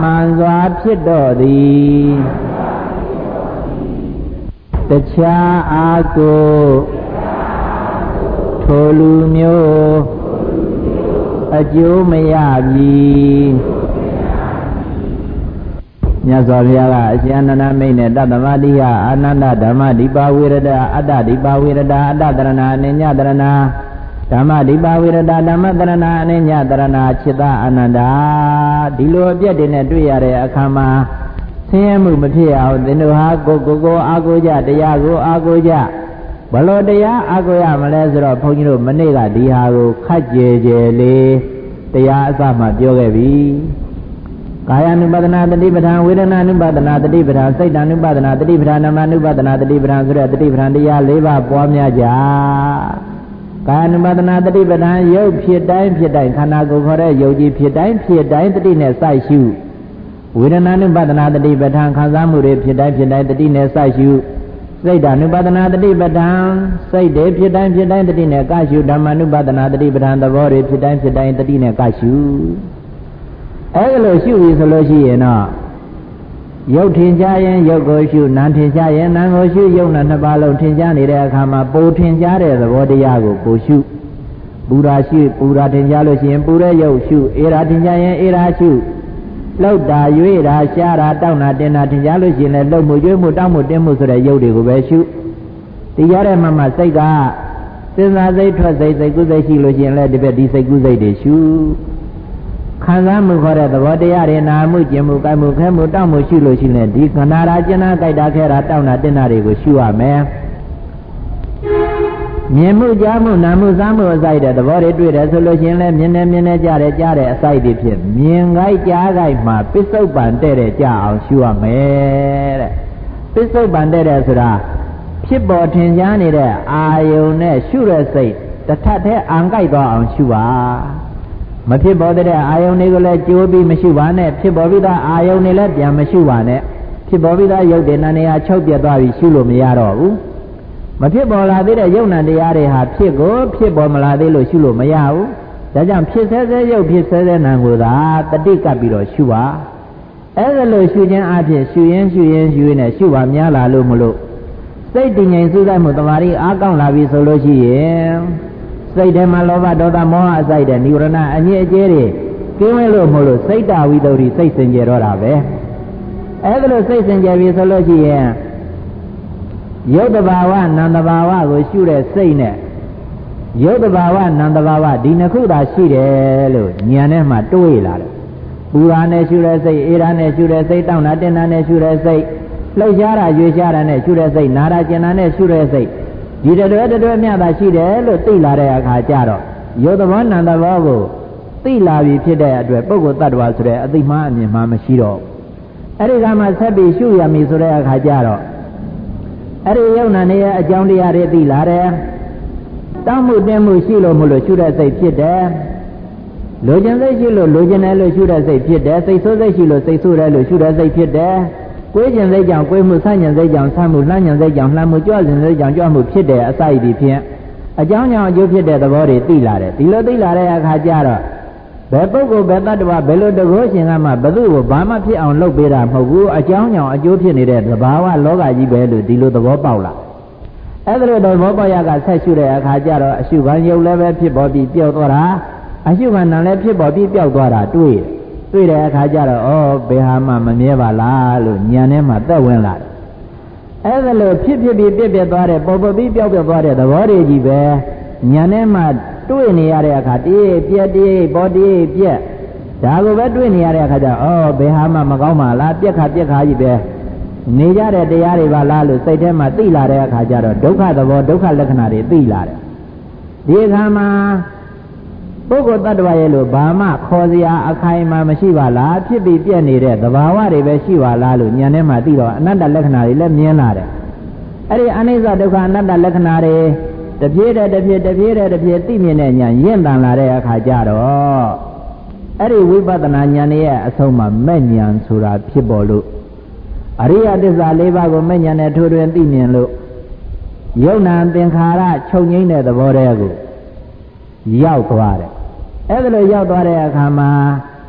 မှန်စွာဖြစ်တော်သည်တခြားအာကိုထိုလူမျိုးအကျိုးမရပြီမြတ်စွာဘုရားကအရှင်အနန္ဒမိတ်နဲ့တတ္တမတိယအာနန္ဒဓမ္မဒီပါဝေရတအတ္တဒီပါဝေရတအတ္တတရဏအနိညတရဏ ဓမ္မဒီပါဝေရတဓမ္မတရဏအနိညတရဏจิตအနန္တာဒီလိုအပြည့်တွေနဲ့တွေ့ရတဲ့အခါမှာဆင်းရဲမှုမဖြစ်အောင်သင်တို့ဟာကိုကိုကိုအာကိုကြတရားကိုအာကိုကြဘလို့တရားအာကိုရမလဲဆိုတော့ဘုန်းကြီးတို့မနေ့ကဒီဟာကိုခက်ကြဲကြဲလေးတရားအစမှပြောခဲ့ပြီကာယ ानु ပဒနာတတိပဌာန်ဝေဒနာ ानु ပဒနာတတိပဌာန်စိတ် ानु ပဒနာတတိပဌာန်နာမ ानु ပဒနာတတိပဌာန်ဆိုတဲ့တတိပဌာန်တရား၄ပါးပွားများကြ ကာယ ानु ပဒနာတတိပဌာန်ရုပ်ဖြစ်တိုင်းဖြစ်တိုင်းခန္ဓာကိုယ်ခေါ်တဲ့ရုပ်ကြီးဖြစ်တိုင်းဖြစ်တိုင်းတတိနဲ့စိုက်ရှုဝေဒနာ ानु ပဒနာတတိပဌာန်ခံစားမှုတွေဖြစ်တိုင်းဖြစ်တိုင်းတတိနဲ့စိုက်ရှုစိတ်ဓာနုပဒနာတတိပဒံစိတ်တွေဖြစ်တိုင်းဖြစ်တိုင်းတတိနဲ့ကရှုဓမ္မနုပဒနာတတိပဒံသဘောတွေဖြစ်တိုင်းဖြစ်တိုင်းတတိနဲ့ကရှုအဲလိုရှုပြီဆိုလို့ရှိရင်တော့ ရုပ်ထင်ရှားရင်ရုပ်ကိုရှုနာမ်ထင်ရှားရင်နာမ်ကိုရှုရုပ်နဲ့နှစ်ပါးလုံးထင်ရှားနေတဲ့အခါမှာပိုထင်ရှားတဲ့သဘောတရားကိုပိုရှုပူရာရှုပူရာထင်ရှားလို့ရှိရင်ပူတဲ့ရုပ်ရှုအေရာထင်ရှားရင်အေရာရှုလှုပ်တာရွေ့တာရှားတာတောက်တာတင်းတာထင်ရှားလို့ရှိရင်လည်းလှုပ်မှုရွေ့မှုတောက်မှုတင်းမှုဆိုတဲ့ရုပ်တွေကိုပဲရှုတရားတဲ့မှမှစိတ်ကစဉ်းစားစိတ်ထွက်စိတ်စိတ်ကုစိတ်ရှိလို့ရှိရင်လည်းဒီဘက်ဒီစိတ်ကုစိတ်တွေရှု ခံစားမှုခေါ်တဲ့သဘောတရားတွေနာမှုကျင်မှုကြိုက်မှုခဲမှုတောက်မှုရှိလို့ရှိရင်ဒီခန္ဓာရာကျင်နာကြိုက်တာခဲတာတောက်တာတင်းတာတွေကိုရှုရမယ်မြင်မှုကြားမှုနာမှုစားမှုအစိုက်တဲ့သဘောတွေတွေ့တယ်ဆိုလို့ရှိရင်လည်းမြင်နေမြင်နေကြားတယ်ကြားတယ်အစိုက်တွေဖြစ်မြင်ကြိုက်ကြားကြိုက်မှာပစ္စုပန်တဲ့တဲ့ကြအောင်ရှုရမယ်တဲ့ပစ္စုပန်တဲ့တဲ့ဆိုတာဖြစ်ပေါ်ထင်ရှားနေတဲ့အာယုံနဲ့ရှုတဲ့စိတ်တထက်သေးအံကြိုက်သွားအောင်ရှုပါ မဖြစ်ပေါ်တဲ့အာယုန်တွေကိုလည်းကြိုးပြီးမရှိပါနဲ့ဖြစ်ပေါ်ပြီးသားအာယုန်တွေလည်းပြန်မရှိပါနဲ့ဖြစ်ပေါ်ပြီးသားရုပ်တွေနာနေရာချုပ်ပြတ်သွားပြီးရှုလို့မရတော့ဘူးမဖြစ်ပေါ်လာသေးတဲ့ယုံနာတရားတွေဟာဖြစ်ကိုဖြစ်ပေါ်မလာသေးလို့ရှုလို့မရဘူးဒါကြောင့်ဖြစ်ဆဲဆဲရုပ်ဖြစ်ဆဲဆဲနာကိုသာတတိကပ်ပြီးတော့ရှုပါအဲ့ဒါလို့ရှုခြင်းအဖြစ်ရှုရင်ရှုရင်ရှုရင်နဲ့ရှုပါများလာလို့မလို့စိတ်တည်ငြိမ်စုလိုက်မှုတမာရီအားကောင်းလာပြီဆိုလို့ရှိရင် စိတ်ထဲမှာလောဘဒေါသမောဟအစိုက်တဲ့និဝရဏအငြိအကျေးတွေကင်းဝဲလို့မလို့စိတ်တဝိတ္တုစိတ်စင်ကြယ်တော့တာပဲအဲ့ဒါလို့စိတ်စင်ကြယ်ပြီဆိုလို့ရှိရင်ရုပ်တဘာဝနံတဘာဝကိုရှုတဲ့စိတ်နဲ့ရုပ်တဘာဝနံတဘာဝဒီနှစ်ခုသာရှိတယ်လို့ဉာဏ်နဲ့မှတွေးလာတယ်ပူရာနဲ့ရှုတဲ့စိတ်အေရာနဲ့ရှုတဲ့စိတ်တောင်းတာတင်တာနဲ့ရှုတဲ့စိတ်လှုပ်ရှားတာရွေ့ရှားတာနဲ့ရှုတဲ့စိတ်နာတာကျင်တာနဲ့ရှုတဲ့စိတ် ဒီတတွဲတတွဲမြတာရှိတယ်လို့သိလာတဲ့အခါကျတော့ရုပ်သဘောနံသဘောကိုသိလာပြီဖြစ်တဲ့အတွက်ပုဂ္ဂိုလ်တ attva ဆိုတဲ့အသိမှအမြင်မှမရှိတော့အဲ့ဒီကမှဆက်ပြီးရှုရမည်ဆိုတဲ့အခါကျတော့အဲ့ဒီယုံနာနေရဲ့အကြောင်းတရားတွေသိလာတယ်တောင်းမှုတင်းမှုရှိလို့မလို့ရှုတဲ့စိတ်ဖြစ်တယ်လိုချင်စိတ်ရှိလို့လိုချင်တယ်လို့ရှုတဲ့စိတ်ဖြစ်တယ်စိတ်ဆိုးစိတ်ရှိလို့စိတ်ဆိုးတယ်လို့ရှုတဲ့စိတ်ဖြစ်တယ် ကိုယ်ကျင်စိတ်ကြောင့်ကိုယ်မှုဆန့်ကျင်စိတ်ကြောင့်ဆန့်မှုလှမ်းကျင်စိတ်ကြောင့်လှမ်းမှုကြွကျင်စိတ်ကြောင့်ကြွမှုဖြစ်တယ်အစိုက်ဒီဖြင့်အကြောင်းကြောင့်အကျိုးဖြစ်တဲ့သဘောတွေသိလာတယ်ဒီလိုသိလာတဲ့အခါကျတော့ဘယ်ပုဂ္ဂိုလ်ဘယ်တ attva ဘယ်လိုတကောရှင်ကမှဘသူ့ကိုဘာမှဖြစ်အောင်လုပ်ပေးတာမဟုတ်ဘူးအကြောင်းကြောင့်အကျိုးဖြစ်နေတဲ့သဘာဝလောကကြီးပဲလို့ဒီလိုသဘောပေါက်လာအဲ့ဒါလိုသဘောပေါက်ရကဆက်ရှုတဲ့အခါကျတော့အရှုခံယုတ်လည်းပဲဖြစ်ပေါ်ပြီးပျောက်သွားတာအရှုခံနာလည်းဖြစ်ပေါ်ပြီးပျောက်သွားတာတွေ့တွေ့ တဲ့အခါကျတော့ဩဘယ်ဟာမှမမြဲပါလားလို့ညံထဲမှာသက်ဝင်လာတယ်အဲ့ဒါလိုဖြစ်ဖြစ်ပြီးပြက်ပြက်သွားတဲ့ပေါ်ပေါ်ပြီးပျောက်ပျောက်သွားတဲ့သဘောတွေကြီးပဲညံထဲမှာတွေ့နေရတဲ့အခါတည်းပြက်တည်းပေါ်တည်းပြက်ဒါကိုပဲတွေ့နေရတဲ့အခါကျတော့ဩဘယ်ဟာမှမကောင်းပါလားပြက်ခါပြက်ခါကြီးပဲနေကြတဲ့တရားတွေပါလားလို့စိတ်ထဲမှာသိလာတဲ့အခါကျတော့ဒုက္ခသဘောဒုက္ခလက္ခဏာတွေသိလာတယ်ဒီအခါမှာ ပုဂ္ဂိုလ်တ attva ရဲ့လို့ဘာမှခေါ်စရာအခိုင်အမာမရှိပါလားဖြစ်ပြီးပြည့်နေတဲ့သဘာဝတွေပဲရှိပါလားလို့ဉာဏ်ထဲမှာသိတော့အနတ္တလက္ခဏာတွေလည်းမြင်လာတယ်အဲ့ဒီအနိစ္စဒုက္ခအနတ္တလက္ခဏာတွေတပြေးတဲ့တပြေးတပြေးတဲ့တပြေးသိမြင်တဲ့ဉာဏ်ရင့်တန်လာတဲ့အခါကျတော့အဲ့ဒီဝိပဿနာဉာဏ်ရဲ့အဆုံးမှာမဲ့ဉာဏ်ဆိုတာဖြစ်ပေါ်လို့အရိယသစ္စာ၄ပါးကိုမဲ့ဉာဏ်နဲ့ထိုးထွင်းသိမြင်လို့ယုံနာသင်္ခါရချုပ်ငိမ့်တဲ့သဘောတည်းကိုရောက်သွားတယ် အဲ့ဒါလိုရောက်သွားတဲ့အခါမှာ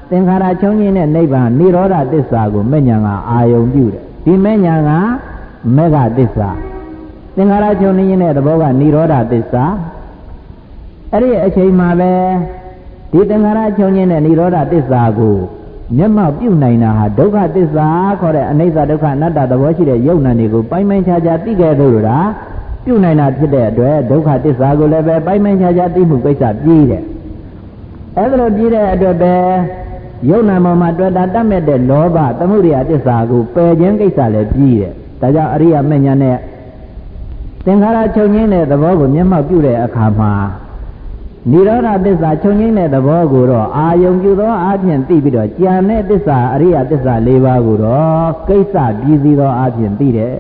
သင်္ခါရချုပ်ငြင်းတဲ့နိဗ္ဗာန်နိရောဓသစ္စာကိုမဲ့ညာကအာယုံပြုတယ်ဒီမဲ့ညာကမေဃသစ္စာသင်္ခါရချုပ်ငြင်းတဲ့သဘောကနိရောဓသစ္စာအဲ့ဒီအချိန်မှာပဲဒီသင်္ခါရချုပ်ငြင်းတဲ့နိရောဓသစ္စာကိုမျက်မှောက်ပြုနိုင်တာဟာဒုက္ခသစ္စာခေါ်တဲ့အနိစ္စဒုက္ခအနတ္တသဘောရှိတဲ့ယုံနာတွေကိုပိုင်းပိုင်းခြားခြားသိခဲ့သလိုလားပြုနိုင်တာဖြစ်တဲ့အတွက်ဒုက္ခသစ္စာကိုလည်းပဲပိုင်းပိုင်းခြားခြားသိမှုကိစ္စပြီးတယ် အဲ့ဒါလိုပြီးတဲ့အတွက်ပဲယုံနာပေါ်မှာတွေ့တာတတ်မဲ့တဲ့လောဘသမှုရိယသစ္စာကိုပယ်ခြင်းကိစ္စလည်းပြီးတယ်ဒါကြောင့်အရိယာမဉ္ဇဏ်နဲ့သင်္ခါရချုပ်ငင်းတဲ့သဘောကိုမျက်မှောက်ပြုတဲ့အခါမှာနိရောဓသစ္စာချုပ်ငိမ့်တဲ့သဘောကိုတော့အာယုံပြုသောအပြင်သိပြီးတော့ကြံတဲ့သစ္စာအရိယသစ္စာ၄ပါးကိုတော့ကိစ္စပြီးစီသောအပြင်သိတယ်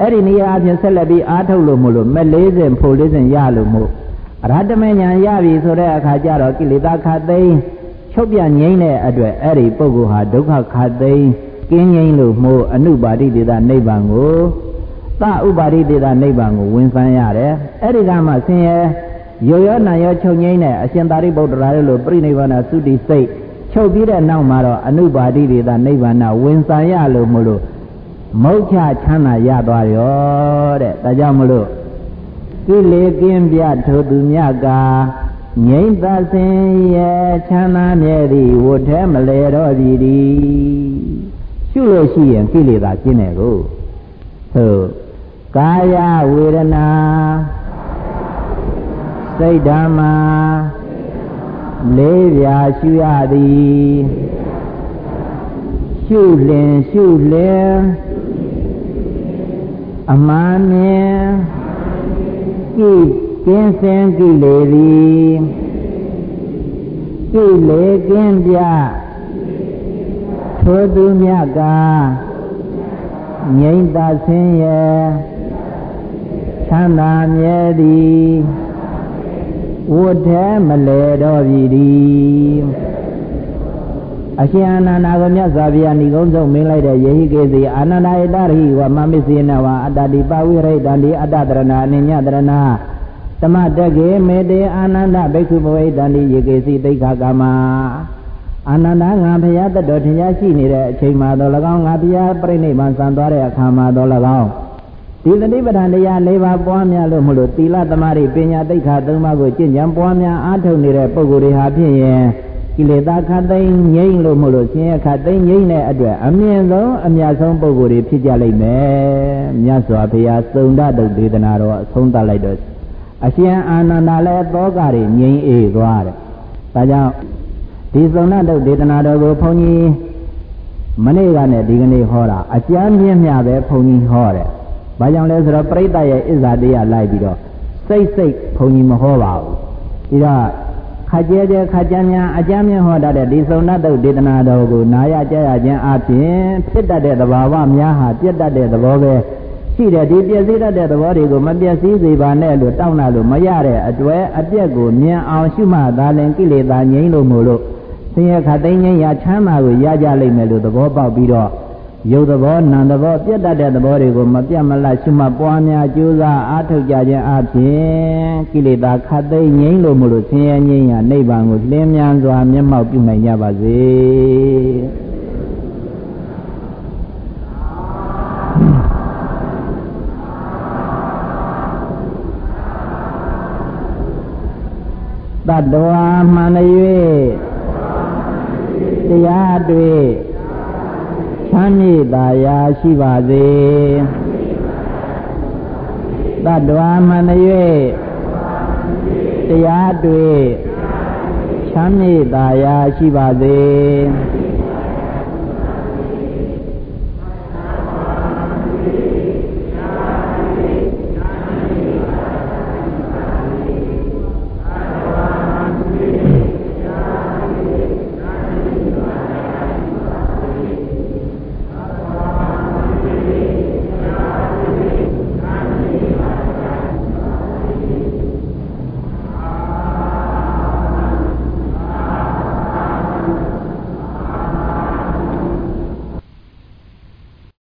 အဲ့ဒီနေရာအပြင်ဆက်လက်ပြီးအားထုတ်လို့မလို့မလေးစဉ်ဖို့လေးစဉ်ရလို့မို့ အရဟတမေညာရပြီဆိုတဲ့အခါကျတော့ကိလေသာခတ်သိမ်းချုပ်ပြငိမ့်တဲ့အတွက်အဲ့ဒီပုဂ္ဂိုလ်ဟာဒုက္ခခတ်သိမ်းကင်းငိမ့်လို့မို့အနုပါတိတေသနိဗ္ဗာန်ကိုသဥပါတိတေသနိဗ္ဗာန်ကိုဝင်ဆန်းရတယ်အဲ့ဒီကမှဆင်းရဲရောရောနာရောချုပ်ငိမ့်တဲ့အရှင်သာရိပုတ္တရာတို့လိုပြိနိဗ္ဗာန်သုတိစိတ်ချုပ်ပြီးတဲ့နောက်မှာတော့အနုပါတိတေသနိဗ္ဗာန်ဝင်ဆန်းရလို့မလို့မုတ်ချချမ်းသာရသွားရောတဲ့ဒါကြောင့်မလို့ ကိလေကင်းပြထိုသူမြတ်ကငိမ့်သစင်ရဲ့ချမ်းသာမြဲသည်ဝတ်ထဲမလဲတော့ပြီဒီရှုလို့ရှိရင်ကိလေသာကျင်းတယ်ကိုဟုတ်ကာယဝေဒနာစိတ်ဓမ္မာလေးပြာရှုရသည်ရှုလင်ရှုလင်အမှန်မြင် ကိကင်းစင်ကိလေသည်ကိလေကင်းပြထိုသူမြတ်ကငြိမ့်သာဆင်းရဲ့ချမ်းသာမြဲသည်ဝတ်ထဲမလဲတော့ပြီဒီ အရှင်အာနန္ဒာကိုမြတ်စွာဘုရားဏိကုံးဆုံးမင်းလိုက်တဲ့ယေဟိကေစီအာနန္ဒာယတရိဝမမစ္စေနဝအတ္တတိပဝိရိတံဒီအတ္တတရဏအနိညတရဏတမတကေမေတေအာနန္ဒဘိက္ခုဘဝိတန္တိယေကေစီတိခာကမအာနန္ဒငါဘုရားတတော်ထင်ရှားရှိနေတဲ့အချိန်မှာတော့၎င်းငါဘုရားပြိဋိဘံစံသွားတဲ့အခါမှာတော့၎င်းဒီသတိပဋ္ဌာန်တရား၄ပါးပွားများလို့မလို့သီလသမာဓိပညာသိက္ခာ၃ပါးကိုကျင့်ကြံပွားများအားထုတ်နေတဲ့ပုဂ္ဂိုလ်တွေဟာဖြင့်ရင် ကိလေသာခတ်သိမ်းငြိမ့်လို့မလို့ဆင်းရဲခတ်သိမ်းငြိမ့်တဲ့အတွက်အမြင့်ဆုံးအမြတ်ဆုံးပုဂ္ဂိုလ်တွေဖြစ်ကြလိမ့်မယ်မြတ်စွာဘုရားစုံဒတုတ်ဒေသနာတော်အဆုံးသတ်လိုက်တော့အရှင်အာနန္ဒလည်းသောကတွေငြိမ့်အေးသွားတယ်ဒါကြောင့်ဒီစုံဒတုတ်ဒေသနာတော်ကိုဘုန်းကြီးမနေ့ကနဲ့ဒီကနေ့ဟောတာအကျမ်းပြင်းမြပဲဘုန်းကြီးဟောတယ်ဘာကြောင့်လဲဆိုတော့ပြိဿရဲ့ဣဇာတရားလိုက်ပြီးတော့စိတ်စိတ်ဘုန်းကြီးမဟောပါဘူးဒီတော့ ခကြဲကြဲခကြမ်းများအကြမ်းမြင့်ဟောတတ်တဲ့ဒီသုံးတ်တုတ်ဒေသနာတော်ကိုနာရကြရခြင်းအပြင်ဖြစ်တတ်တဲ့သဘာဝများဟာပြတ်တတ်တဲ့သဘောပဲရှိတယ်ဒီပြည့်စည်တတ်တဲ့သဘောတွေကိုမပြည့်စည်စေပါနဲ့လို့တောင်းလာလို့မရတဲ့အတွေ့အပြက်ကိုမြင်အောင်ရှုမှသာလင်ကိလေသာငြိမ်းလို့မို့လို့ဆင်းရဲခတ်သိမ်းငြိမ်းရချမ်းသာကိုရကြလိမ့်မယ်လို့သဘောပေါက်ပြီးတော့ ရုပ်သဘောနာမ်သဘောပြတ်တတ်တဲ့သဘောတွေကိုမပြတ်မလတ်ရှုမှတ်ပွားများကြိုးစားအားထုတ်ကြခြင်းအပြင်ကိလေသာခတ်သိမ်းငြိမ်းလို့မလို့ဆင်းရဲငြိမ်းရာနိဗ္ဗာန်ကိုလင်းမြန်စွာမျက်မှောက်ပြုနိုင်ကြပါစေတတ္တဝါမှန်၍တရားတွေ့ ချမ်းမြေ့သာယာရှိပါစေတတ္တဝါမှန်၍တရားတွေ့ချမ်းမြေ့သာယာရှိပါစေ